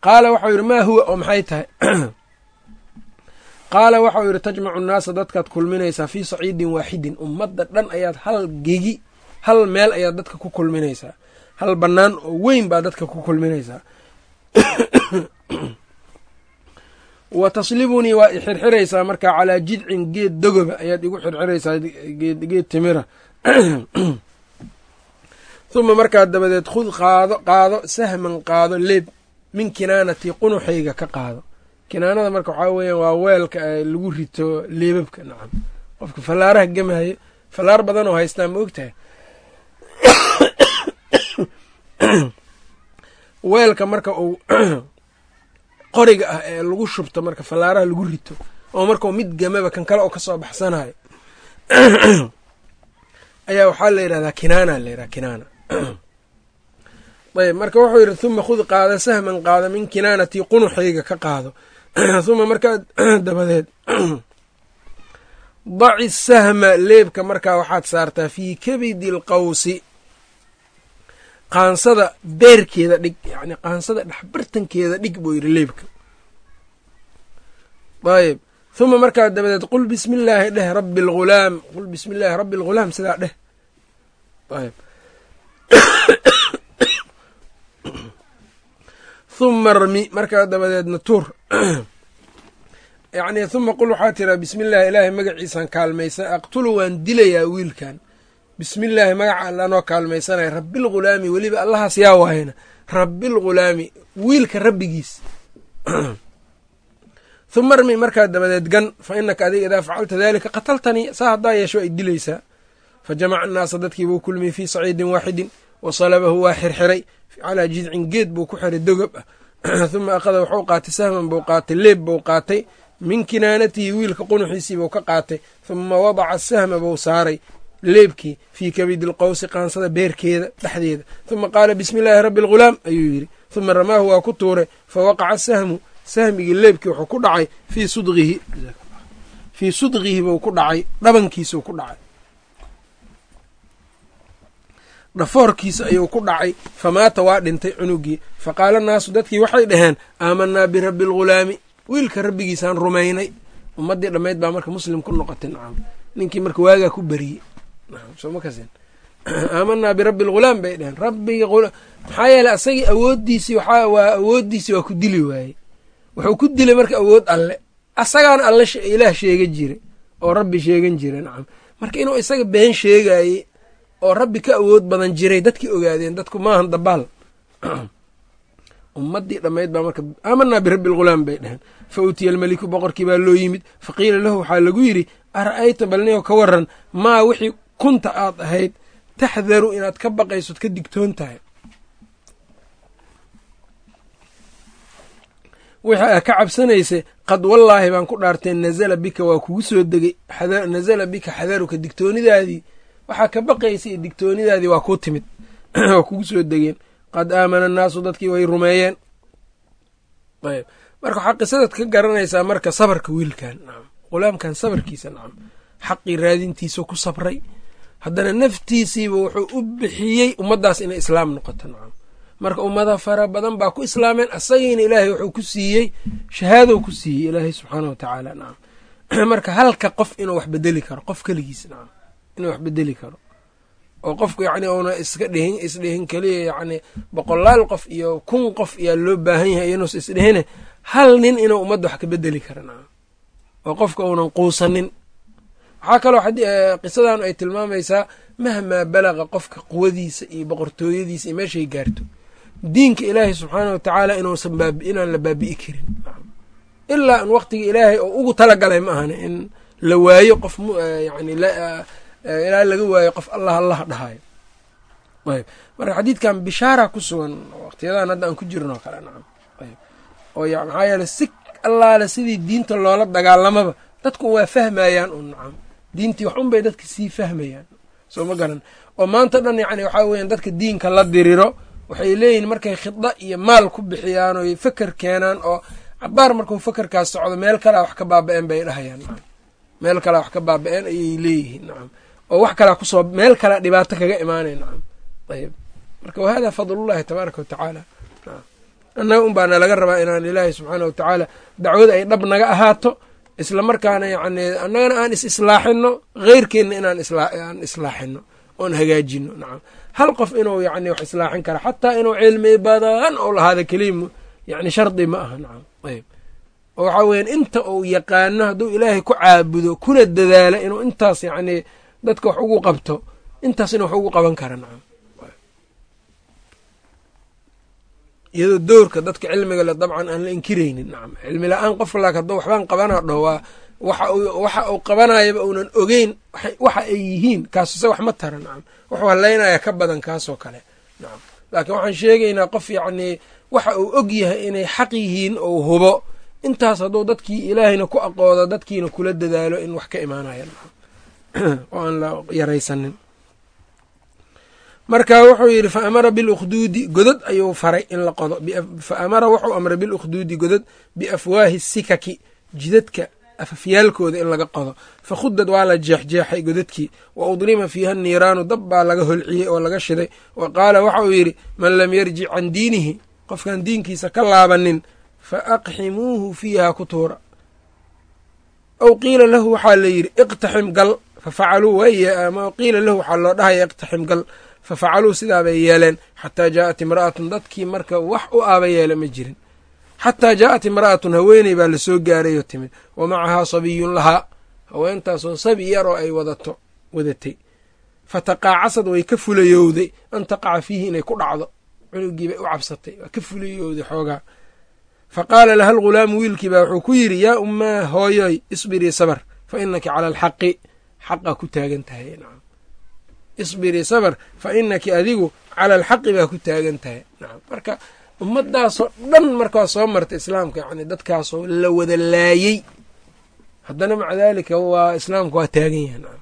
Qaala waxau yidhi maa huwa? oo maxay tahay *clears throat* qaala waxau yidhi tajmacu nnaasa dadkaad kulminaysaa fii saciidin waaxidin ummadda dhan ayaad hal gegi hal meel ayaad dadka ku kulminaysaa. Hal bannaan oo weyn baa dadka ku kulminaysaa. *coughs* Wa taslibunii waa ixirxiraysaa markaa calaa jidcin geed dogoba ayaad igu xirxiraysaa geed timira. *coughs* Huma markaa dabadeed khud qaado qaado sahman qaado leeb min kinaanati qunuxayga ka qaado kinaanada marka waxaa weeyaan waa weelka lagu rito leebabka nacam. Qofka fallaaraha gemahayo fallaar badan oo haystaa ma og tahay *coughs* weelka marka uu *coughs* qoriga ah ee lagu shubto marka fallaaraha lagu rito oo markau mid gamaba kan kale oo ka soo baxsanayo *coughs* ayaa waxaa la yidhahdaa kinaana la yidhaha kinaana. Ayb marka wuxuu yidhi huma khud qaada sahman qaado min kinaanatii qunuxayga ka qaado *clears throat* huma markaa *clears throat* dabadeed. *clears throat* Daci sahma leebka markaa waxaad saartaa fii kabidi alqawsi qaansada beerkeeda dhig yacni qaansada dhexbartankeeda dhig buu yidhi leebka. Ayb huma markaa dabadeed qul bismi illaahi dheh rabbi algulaam qul bismi illaahi rabbi algulaam sidaa dheh. Ayb huma rmi markaa dabadeedna tuur *clears throat* yacni huma qul waxaa tiraa bismi illaahi ilaahay magaciisaan kaalmaysan. Aqtulu waan dilayaa wiilkan. Bismi illaahi magaca allanoo kaalmaysanaya rabbilghulaami weliba allahaas yaa waayana rabbilghulaami wiilka rabbigiis. *clears throat* Huma armi markaa dabadeed gan fa inaka adiga idaa facalta daalika qataltanii saa haddaa yeesho ay dilaysaa. Fa jamaca annaasa dadkii buu kulmiyey fii saciidin waaxidin wa salabahu waa xirxiray. Calaa jidcin geed buu ku xiray dogob ah huma akhada wuxuu qaatay sahman buu qaatay leeb buu qaatay min kinaanatihi wiilka qunuxiisii buu ka qaatay huma wadaca sahma buu saaray leebkii fii kabidi lqowsi qaansada beerkeeda dhexdeeda huma qaala bismi illaahi rabbi algulaam ayuu yidhi huma ramaahu waa ku tuuray fa waqaca sahmu sahmigii leebkii wuxuu ku dhacay fii sudqihi fii sudqihi buu ku dhacay dhabankiisuu ku dhacay dhafoorkiisa ayuu ku dhacay famaata waa dhintay cunugii. Fa qaala naasu dadkii waxay dhaheen aamanaa birabbi algulaami wiilka rabbigiisaan rumaynay. Ummaddii dhammayd baa marka muslim ku noqotay nacam. Ninkii marka waagaa ku beriyey *clears throat* aamanaa birabbi algulaam bay dheheen rabbigi maxaa yeeley asagii awooddiisii waxaa waa awooddiisii waa ku dili waayey. Wuxuu ku dilay marka awood alle. Asagaana alle ilaah sheega jira oo rabbi sheegan jira nacam. Marka inuu isaga been sheegaayey oo rabbi ka awood badan jiray dadkii ogaadeen dadku maahan dabaal. *clears throat* Ummaddii dhammayd baa marka aamanaa birabbi algulaam bay dheheen fa utiya almeliku boqorkii baa loo yimid fa qiila lahu waxaa lagu yidhi ara'ayta balniyo ka waran maa wixii kunta aad ahayd taxdaru inaad ka baqaysood ka digtoon tahay. Wixii aa ka cabsanaysay qad wallaahi baan ku dhaartee nazala bika waa kugu soo degay nazala bika xadaruka digtoonidaadii waxaa ka baqaysay digtoonidaadii waa kuu timid *clears throat* waa kugu soo degeen. Qad aamana annaasu dadkii way rumeeyeen. Ayb. Marka waxaa qisadad ka garanaysaa marka sabarka wiilkan nacam qulaamkan sabarkiisa nacam xaqii raadintiisa ku sabray. Haddana naftiisiiba wuxuu u bixiyey ummaddaas inay islaam noqoto nacam marka ummada fara badan baa ku islaameen asagiina ilaahay wuxuu ku siiyey shahaadow ku siiyey ilaahay subxaana wa tacaala nacam *clears throat* marka halka qof inuu wax bedeli karo qof keligiis nacam inuu wax bedeli karo. oo qofku yacni uuna iska dhihin isdhihin keliya yacni boqolaal qof iyo kun qof ayaa loo baahan yahay iyanuusa isdhihine hal nin inuu ummadda wax ka bedeli nacam oo qofka uunan quusanin. Waxaa kaloo qisadan ay tilmaamaysaa mahmaa balaqa qofka quwadiisa iyo boqortooyadiisa iyo meeshay gaarto. Diinka ilaahay subxaana wa tacaala inuusan inaan la baabi'i karin. Ilaa in waqtiga ilaahay oo ugu talagalay ma ahana in la waayo qof yani ilaa laga waayo qof allah allah dhahayo ayb. Marka xadiidkan bishaara ku sugan waqtiyadan hadda aan ku jirno kale nacam. Ayb. Oo maxaa yeele si allaale sidii diinta loola dagaalamaba dadku waa fahmayaan un nacam. Diintii wax un bay dadka sii fahmayaan. Soo ma garan. Oo maanta dhan yacni waxaa weeyaan dadka diinka la diriro waxay leeyihiin markay khidda iyo maal ku bixiyaan oo feker keenaan oo cabaar markuu fekerkaas socdo meel kalea wax ka baaba-een bay dhahayaan meel kalea wax ka baaba-een ayay leeyihiin nacam oo wax kalea ku soo meel kalea dhibaato kaga imaanay nacam. Ayb marka wahada fadlullahi tabaaraka wa tacaala. Annaga un baana laga rabaa inaan ilaahay subxaana wa tacaala dacwada ay dhab naga ahaato isla markaana yacni annagana aan is islaaxino heyrkeenna inaan aan islaaxino oon hagaajino nacam. Hal qof inuu yacni wax islaaxin kara xataa inuu cilmi badan ou lahaada kelimu yacni shardi ma aha nacam. Ayb oo waxaa weeyaan inta uu yaqaano hadduu ilaahay ku caabudo kuna dadaalo inuu intaas yacni dadka wax ugu qabto. Intaas inuu wax ugu qaban kara nacam. Iyadoo doorka dadka cilmiga le dabcan aan la inkiraynin nacam. Cilmi la'aan qof laak hadduu waxbaan qabanaa dhaho waa waxa uu qabanayaba uunan ogeyn waxa ay yihiin kaas isaga wax ma tara nacam. Wuxuu halaynaya ka badan kaasoo kale nacam. Laakiin waxaan sheegaynaa qof yacnii waxa uu og yahay inay xaq yihiin ou hubo. Intaas hadduu dadkii ilaahayna ku aqoodo dadkiina kula dadaalo in wax ka imaanaya nacam *coughs* oo aan la yaraysanin. Marka wuxuu yidhi fa amara bilukhduudi godad ayuu faray in la qodo. Fa amara wuxuu amray bilukhduudi godad biafwaahi sikaki jidadka afafyaalkooda in laga qodo. Fa khudad waa la jeexjeexay godadkii. Wa udlima fiiha niiraanu dab baa laga holciyey oo laga shiday. Wa qaala waxa uu yidhi man lam yarjic can diinihi qofkaan diinkiisa ka laabanin fa aqximuuhu fiiha ku tuura. Aw qiila lahu waxaa la yidhi iqtaxim gal fafacaluu ama qiila lahu waxaa loo dhahaya iqtaxim gal fafacaluu sidaabay yeeleen xataa jaa'at imra'atun dadkii marka wax u aaba yeela ma jirin xataa jaa'at imra'atun haweeney baa la soo gaarayoo timid wa macahaa sabiyun lahaa haweentaasoo sabi yar oo ay wadato wadatay fataqaacasad way ka fulayowday an taqaca fiihi inay ku dhacdo cunugiibay u cabsatay waa ka fulayowday xoogaa fa qaala laha algulaamu wiilkii baa wuxuu ku yidhi yaa ummaa hooyoy isbirii sabar fa inaki cala alxaqi xaqaa ku taagan tahay. Isbirii sabar fa inaki adigu cala alxaqi baa ku taagan tahay. Marka ummadaasoo dhan markaa soo marta islaamka yacni dadkaasoo la wada laayey haddana maca daalika waa islaamka waa taagan yahay. Nacam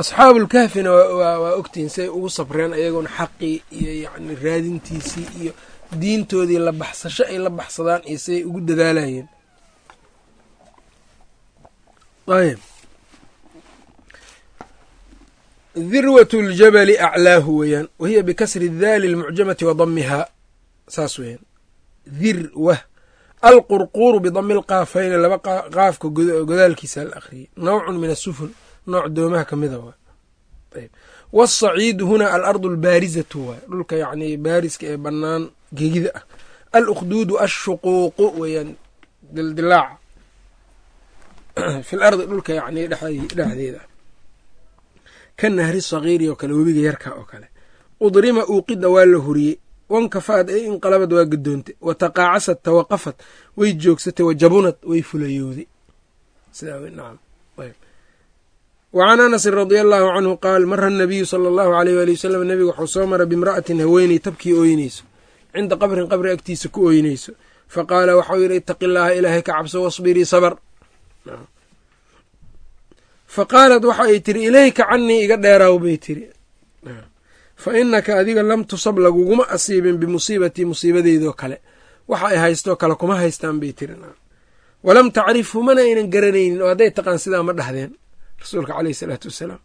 asxaabulkahfina waa ogtihiin say ugu sabreen ayagoona xaqii iyo yacni raadintiisii iyo diintoodii la baxsasho ay la baxsadaan iyo siday ugu dadaalayeen. Ayb dirwat ljabali aclaahu weeyaan wa hiya bikasri daali lmucjamati wa damihaa saas weeyaan. Dirwa alqurquuru bidami lqaafayni laba qaafka godaalkiisa la akhriyey nawcun min asufun nooc doomaha ka mida waa ayb wasaciidu huna alardu albaarizatu waay dhulka yacni baariska ee bannaan gegida ah alukhduudu ashuquuqu weeyaan dildilaaca fi lardi dhulka yacni dhexdeeda ka nahri sagiiri oo kale webiga yarka oo kale udrima uuqida waa la huriyey wankafaad ee inqalabad waa gadoontay wa taqaacasad tawaqafad way joogsatay wa jabunad way fulayowday wacan anasin radia allaahu canhu qaal mara anabiyu sala allahu aleyh waali wasalam nebiga wuxuu soo mara bimra'atin haweeney tabkii ooynayso cinda qabrin qabri agtiisa ku ooynayso. Fa qaala waxau yidhi itaqi ilaahay ka cabso wasbirii sabr fa qaalat waxa ay tiri ilayka canii iga dheeraaw bay tiri fa inaka adiga lam tusab laguguma asiibin bimusiibatii musiibadeydoo kale. Waxa ay haystoo kale kuma haystaan bay tiri walam tacrifhu mana aynan garanaynin oo hadday taqaan sidaa ma dhahdeen rasuulka caleyh isalaatu wassalaam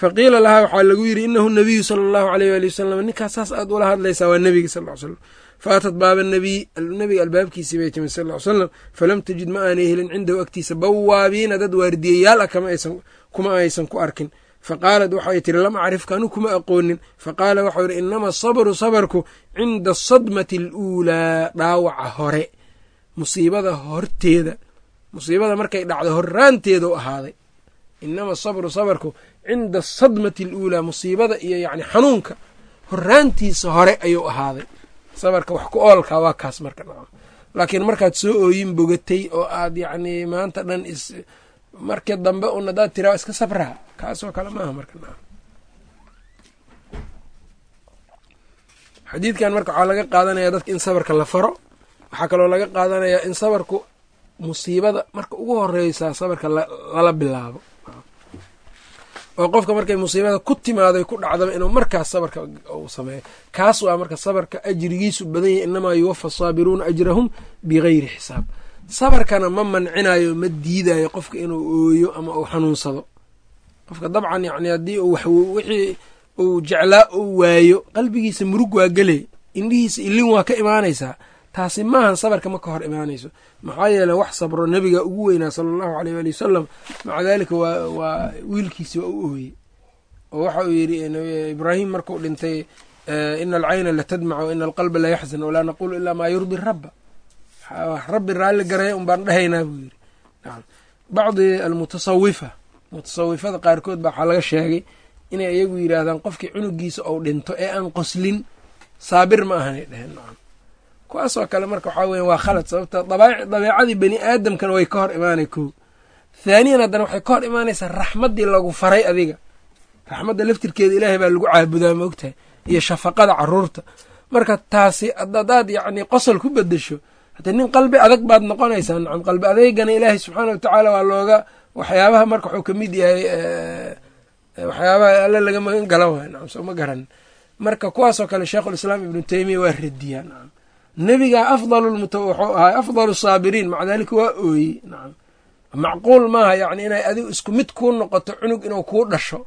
fa qiila lahaa waxaa lagu yidhi inahu nabiyu sala allahu aleyh waali wasalam ninkaas saas aad ula hadlaysaa waa nebiga sal ly slam fa atat baaba nabiy nebiga albaabkiisii bay timid sal ly slam falam tajid ma aanay helin cindahu agtiisa. Bawaabiina dad waardiyayaal ah kuma aysan ku arkin. Fa qaalat waxay tiri lam acrifka anu kuma aqoonin. Fa qaala waxau yidhi inama asabru sabarku cinda asadmati aluulaa dhaawaca hore musiibada horteeda musiibada markay dhacdo horraanteeda u ahaaday inama asabru sabarku cinda asadmati aluulaa musiibada iyo yacni xanuunka. Horraantiisa hore ayuu ahaaday. Sabarka wax ku oolka waa kaas marka laakiin markaad soo ooyin bogatay oo aad yacni maanta dhan is markii dambe un hadaad tiraa iska sabraa. Kaasoo kale maaha marka xadiidkan marka waxaa laga qaadanaya dadka in sabarka la faro. Waxaa kaloo laga qaadanayaa in sabarku musiibada marka ugu horeysaa sabarka lala bilaabo oo qofka markay musiibada ku timaaday ku dhacdaba inuu markaas sabarka uu sameeyo. Kaas waa marka sabarka ajrigiisu badan yahy inamaa yuwafa asaabiruuna ajrahum bigayri xisaab. Sabarkana ma mancinayo ma diidayo qofka inuu ooyo ama uu xanuunsado. Qofka dabcan yacni haddii uu wixii uu jeclaa uu waayo qalbigiisa murug waa gelay indhihiisa ilin waa ka imaanaysaa taasi maahan sabarka ma ka hor imaanayso. Maxaa yeele wax sabro nebiga ugu weynaa sala allahu aleyh waali wasalam maca daalika waa wiilkiisi waa u ooyey. Oo waxa uu yidhi ibraahim markuu dhintay ina alcayna latadmac wa ina alqalba la yaxzan walaa naqulu ilaa maa yurdi rabba rabbi raalli garaya un baan dhahaynaa buu yidhi. Bacdi almutasawifa mutasawifada qaarkood baa waxaa laga sheegay inay iyagu yidhaahdaan qofkii cunugiisa ou dhinto ee aan qoslin saabir ma ahanay dheheen kuwaasoo kale marka waxaa weya waa khalad sababta dabeecadii bani aadamkana way ka hor imaanay ko thaaniyan haddana waxay ka hor imaanaysaa raxmaddii lagu faray adiga. Raxmadda laftirkeeda ilaahay baa lagu caabudaa moogtahay iyo shafaqada carruurta marka taasi hadaad yacni qosol ku bedesho haddee nin qalbi adag baad noqonaysaa nacam qalbi adeygana ilaahay subxaana wa tacaala waa looga waxyaabaha marka wuxuu ka mid yahay waxyaabaha alle laga magan waay nacam soo ma garan. Marka kuwaasoo kale sheikhulislaam ibnu teymiya waa radiyaa nacam nebigaa afdalu wuxuu ahaa afdalu saabiriin maca daalika waa ooyey. Nacam macquul maaha yacni inay adigu isku mid kuu noqoto cunug inuu kuu dhasho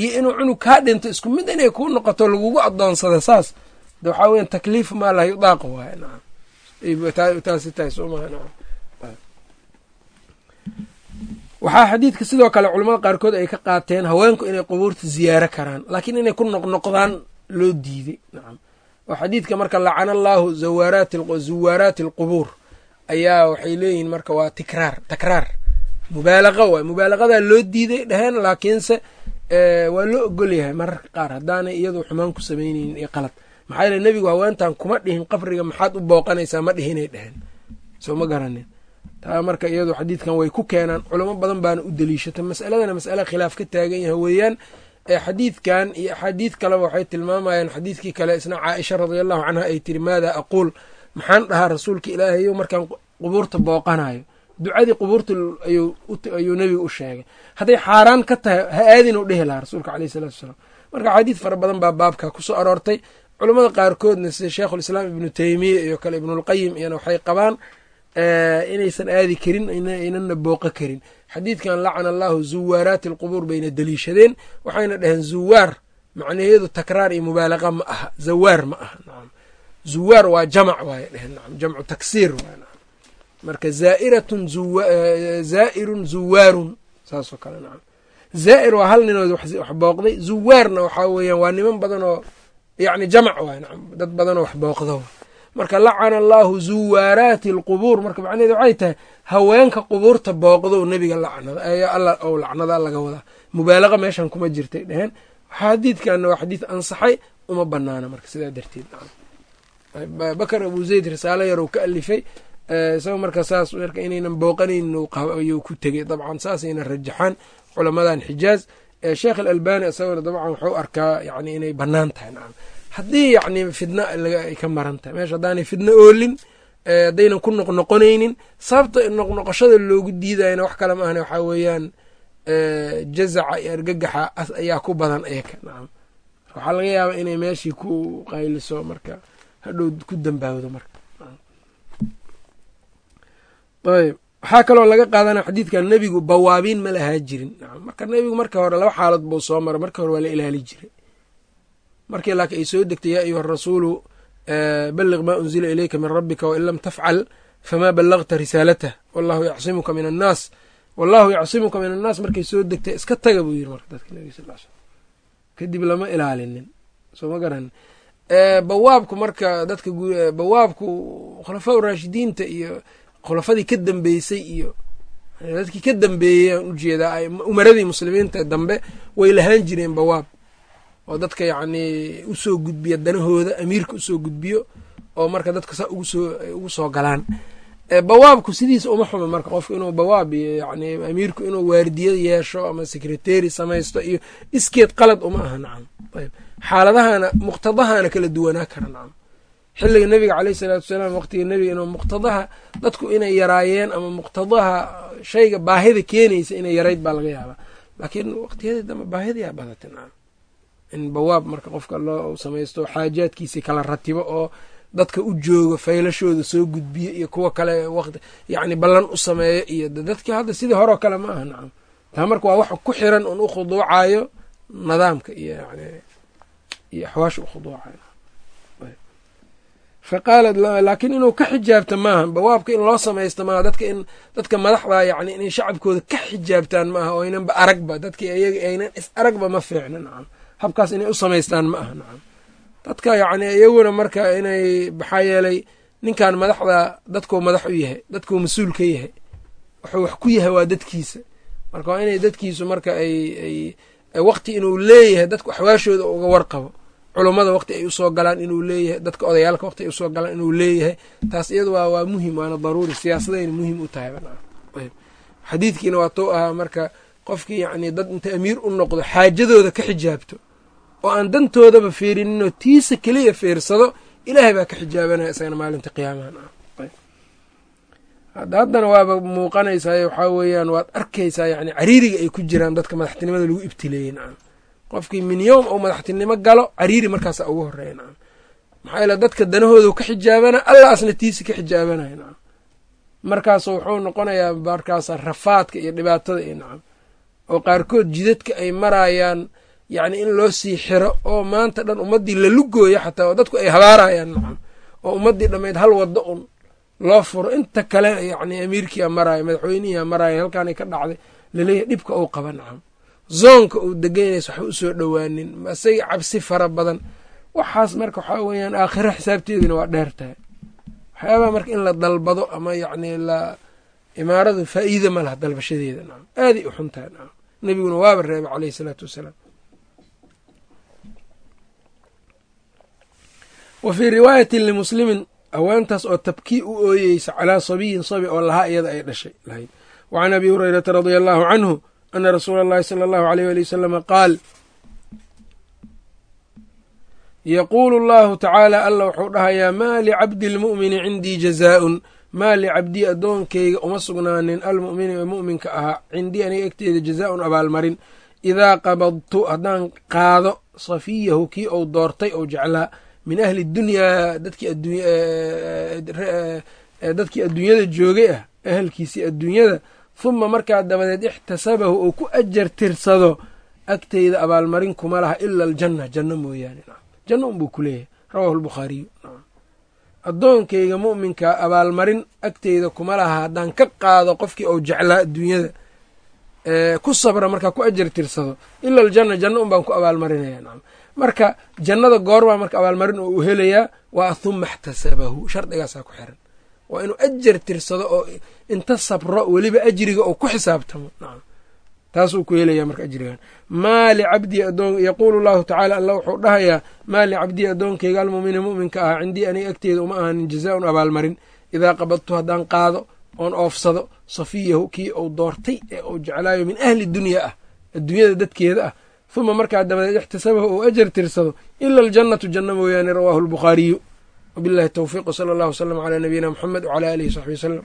iyo inuu cunug kaa dhinto isku mid inay kuu noqoto lagugu adoonsada saas. De waxaa weyan takliif maa la yudaaqo waay nacam taasi tahay sooma nacam waxaa xadiidka sidoo kale culamada qaarkood ay ka qaateen haweenku inay qubuurta ziyaaro karaan laakiin inay ku noqnoqdaan loo diiday nacam oo xadiidka marka lacana allaahu zawaaraati alqubuur ayaa waxay leeyihiin marka waa tikraar takraar. Mubaalaqa waay mubaalaqadaa loo diiday dheheen laakiinse waa loo ogol yahay mararka qaar. Haddaanay iyadu xumaan ku samaynaynin iyo qalad. Maxaa yeele nebigu haweentan kuma dhihin qabriga maxaad u booqanaysaa ma dhihinay dheheen soo ma garanin. Taa marka iyadu xadiidkan way ku keenaan. Culamo badan baana u deliishata masaladana masale khilaaf ka taagan yahay weeyaan xadiidkan iyo axaadiid kaleba waxay tilmaamayaan xadiidkii kale isna caaisha radiallahu canha ay tiri maada aquul? Maxaan dhahaa rasuulka ilaahayo markaan qubuurta booqanayo ducadii qubuurta ayuu nebiga u sheegay. Hadday xaaraan ka tahay ha aadin u dhihi lahaa rasuulka aleyh salatu wasalaam marka axaadiid fara badan baa baabka ku soo aroortay. Culamada qaarkoodna sida sheikhulislaam ibnu teymiya iyo kale ibnulqayim iyana waxay qabaan inaysan aadi karin aynana booqo karin xadiidkan lacana allaahu zuwaaraati alqubuur bayna deliishadeen waxayna dhaheen zuwaar macnaheedu takraar iyo mubaalaqa ma aha zawaar ma aha nacam zuwaar waa jamac waay dheheen nacam jamcu taksiir waay nacam marka zaa'iratun zaa'irun zuwaarun saasoo kale nacam zaa'ir waa hal ninood wax booqday zuwaarna waxaa weeyaan waa niman badan oo yacni jamac waay nacam dad badanoo wax booqdo. Marka lacana allaahu zuwaaraati alqubuur marka macnaheed waxay tahay haweenka qubuurta booqdo nebiga lacnada ou lacnada laga wadaa mubaalaqa meeshan kuma jirtay dheheen xadiidkanna waa xadiid ansaxay uma banaana marka sidaa darteed. Bakar abu zayd risaalo yarow ka alifay isagoo marka saas marka inaynan booqanaynin ayuu ku tegey dabcan saasayna rajaxaan culamadan xijaaz sheekh alalbani isagona dabcan waxuu arkaa yani inay bannaan tahay haddii yacni fidna ka maran tahay meesha haddaanay fidno oolin haddaynan ku noqnoqonaynin. Sababta noqnoqoshada loogu diidayana wax kale maahne waxaa weeyaan jazaca iyo argagaxa ayaa ku badan eeka nacam waxaa laga yaabaa inay meeshii ku qayliso marka hadhow ku dambaawdo marka ayb waxaa kaloo laga qaadana xadiidkan nebigu bawaabiin ma lahaa jirin nacam marka nebigu marka hore laba xaalad buu soo maray marka hore waa la ilaali jiray. Markii laakiin ay soo degtay yaa ayuha rasuulu balliq maa unzila ilayka min rabbika wain lam tafcal famaa ballagta risaalatah wallahu yacsimuka min annaas wallahu yacsimuka min annaas markay soo degtay iska taga buu yiri marka dadka nebiga sal slam kadib lama ilaalinin soo ma garanin bawaabku marka dadka bawaabku khulafaa uraashidiinta iyo khulafadii ka dambeysay iyo dadkii ka dambeeyey aan u jeedaa umaradii muslimiinta dambe way lahaan jireen bawaab oo dadka yacnii u soo gudbiya danahooda amiirka u soo gudbiyo oo marka dadka saa ugu soo galaan. Bawaabku sidiisa uma xumo marka qofku inuu bawaab yani amiirku inuu waardiya yeesho ama secretary samaysto iyo iskeed qalad uma aha nacam. Ayb. Xaaladahana muqtadahana kala duwanaa kara nacam. Xilliga nebiga caleyh isalaatu wasalaam waqtiga nebiga inuu muqtadaha dadku inay yaraayeen ama muqtadaha shayga baahida keenaysa inay yarayd baa laga yaabaa. Laakiin waqtiyadii dambe baahidyaa badatay nacam in bawaab marka qofka loo samaysto xaajaadkiisii kala ratibo oo dadka u joogo faylashooda soo gudbiyo iyo kuwa kale waqti yacni ballan u sameeyo iyo dadkii hadda sidii horeo kale ma aha nacam. Taa marka waa wax ku xiran un u khuduucayo nidaamka iyo yani iyo axwaasha u khuduucayo fa laakiin inuu ka xijaabta maaha bawaabka in loo samaysto maaha dadka in dadka madaxda yani inay shacabkooda ka xijaabtaan maaha oo aynanba aragba dadki iyaga aynan is aragba ma fiicna nacam habkaas inay u samaystaan ma aha nacam. Dadka yacni iyaguna marka inay maxaa yeelay ninkan madaxda dadkuu madax u yahay dadkuu mas'uul ka yahay wuxuu wax ku yahay waa dadkiisa. Marka waa inay dadkiisu marka ay waqti inuu leeyahay dadku axwaashooda uga warqabo culummada waqti ay u soo galaan inuu leeyahay dadka odayaalka waqti ay u soo galaan inuu leeyahay taas iyada waa waa muhiim waana daruuri. Siyaasadayna muhiim u tahay xadiidkiina waa tou ahaa marka qofkii yacni dad inta amiir u noqdo xaajadooda ka xijaabto oo aan dantoodaba fiirininoo tiisa keliya fiirsado ilaahay baa ka xijaabanaya isagana maalinta qiyaamahan ah. Haddana waaba muuqanaysaa waxaa weeyaan waad arkaysaa yani cariiriga ay ku jiraan dadka madaxtinimada lagu ibtileeyey nacam qofkii min yowm ou madaxtinimo galo cariiri markaasa ugu horreeya nacam maxaa yeele dadka danahoodu ka xijaabana allaasna tiisi ka xijaabanaya nacam markaasu wuxuu noqonayaa markaasa rafaadka iyo dhibaatada iyo nacam. Oo qaarkood jidadka ay marayaan yacni in loo sii xiro oo maanta dhan ummaddii la lugooyo xataa oo dadku ay habaarayaan nacam oo ummaddii dhammayd hal waddo un loo furo. Inta kale yacni amiirkiia maraayo madaxweynihiia maraayo halkaanay ka dhacday la leeyahay dhibka uu qaba nacam zoonka uu deganaysa waxba u soo dhowaanin isaga cabsi fara badan. Waxaas marka waxaa weeyaan aakhiro xisaabteedina waa dheer tahay. Waxyaabaha marka in la dalbado ama yacni la imaaradu faa'iida ma laha dalbashadeeda nacam aaday u xun tahay nacam nebiguna waaba reebay caleyhi isalaatu wassalaam wa fii riwaayatin limuslimin haweentaas oo tabkii u ooyeysa calaa sabiyin sabi oo lahaa iyada ay dhashay lahayd. Wa can abi hurayrata radia allahu canhu ana rasuula allahi sala allahu aleyh wali wasalama qaal yaquulu allahu tacaala alla wuxuu dhahayaa maa licabdi lmu'mini cindii jazaaun maa licabdii addoonkayga uma sugnaanin almu'mini ee mu'minka ahaa cindii aniga egteeda jazaaun abaalmarin idaa qabadtu haddaan qaado safiyahu kii ou doortay ou jeclaa min ahli dunyaa dadkii adduunyada joogay ah ahalkiisii adduunyada huma markaa dabadeed ixtasabahu uu ku ajar tirsado agteyda abaalmarin kuma laha ila aljanna janno mooyaane. Janno unbuu ku leeyahay. Rawahu lbukhaariyu addoonkayga mu'minka abaalmarin agteyda kuma laha haddaan ka qaado qofkii ou jeclaa adduunyada ku sabra markaa ku ajar tirsado ila aljanna janno un baan ku abaalmarinaya marka jannada goorbaa marka abaalmarin oo uu helayaa waa huma ixtasabahu shardigaasaa ku xiran. Waa inuu ajar tirsado oo inta sabro weliba ajriga oo ku xisaabtamo. Taasuu ku helaya marka ajrigan maa licabdii yaquulu llahu tacaala alla wuxuu dhahayaa maa licabdii addoonkayga almu'mini mu'minka ahaa cindii aniga agteeda uma ahanin jazaaun abaalmarin. Idaa qabadtu haddaan qaado oon oofsado safiyahu kii uu doortay ee uu jeclaayo min ahli dunya ah adduunyada dadkeeda ah huma markaa dabadeed ixtisabahu uu ajar tirsado ila aljannatu janno mooyaane rawaahu albukhaariyu. Wabillahi towfiiq wsala allahu wsalam calaa nabiyina muxamed wcalaa aalihi saxbi wasalam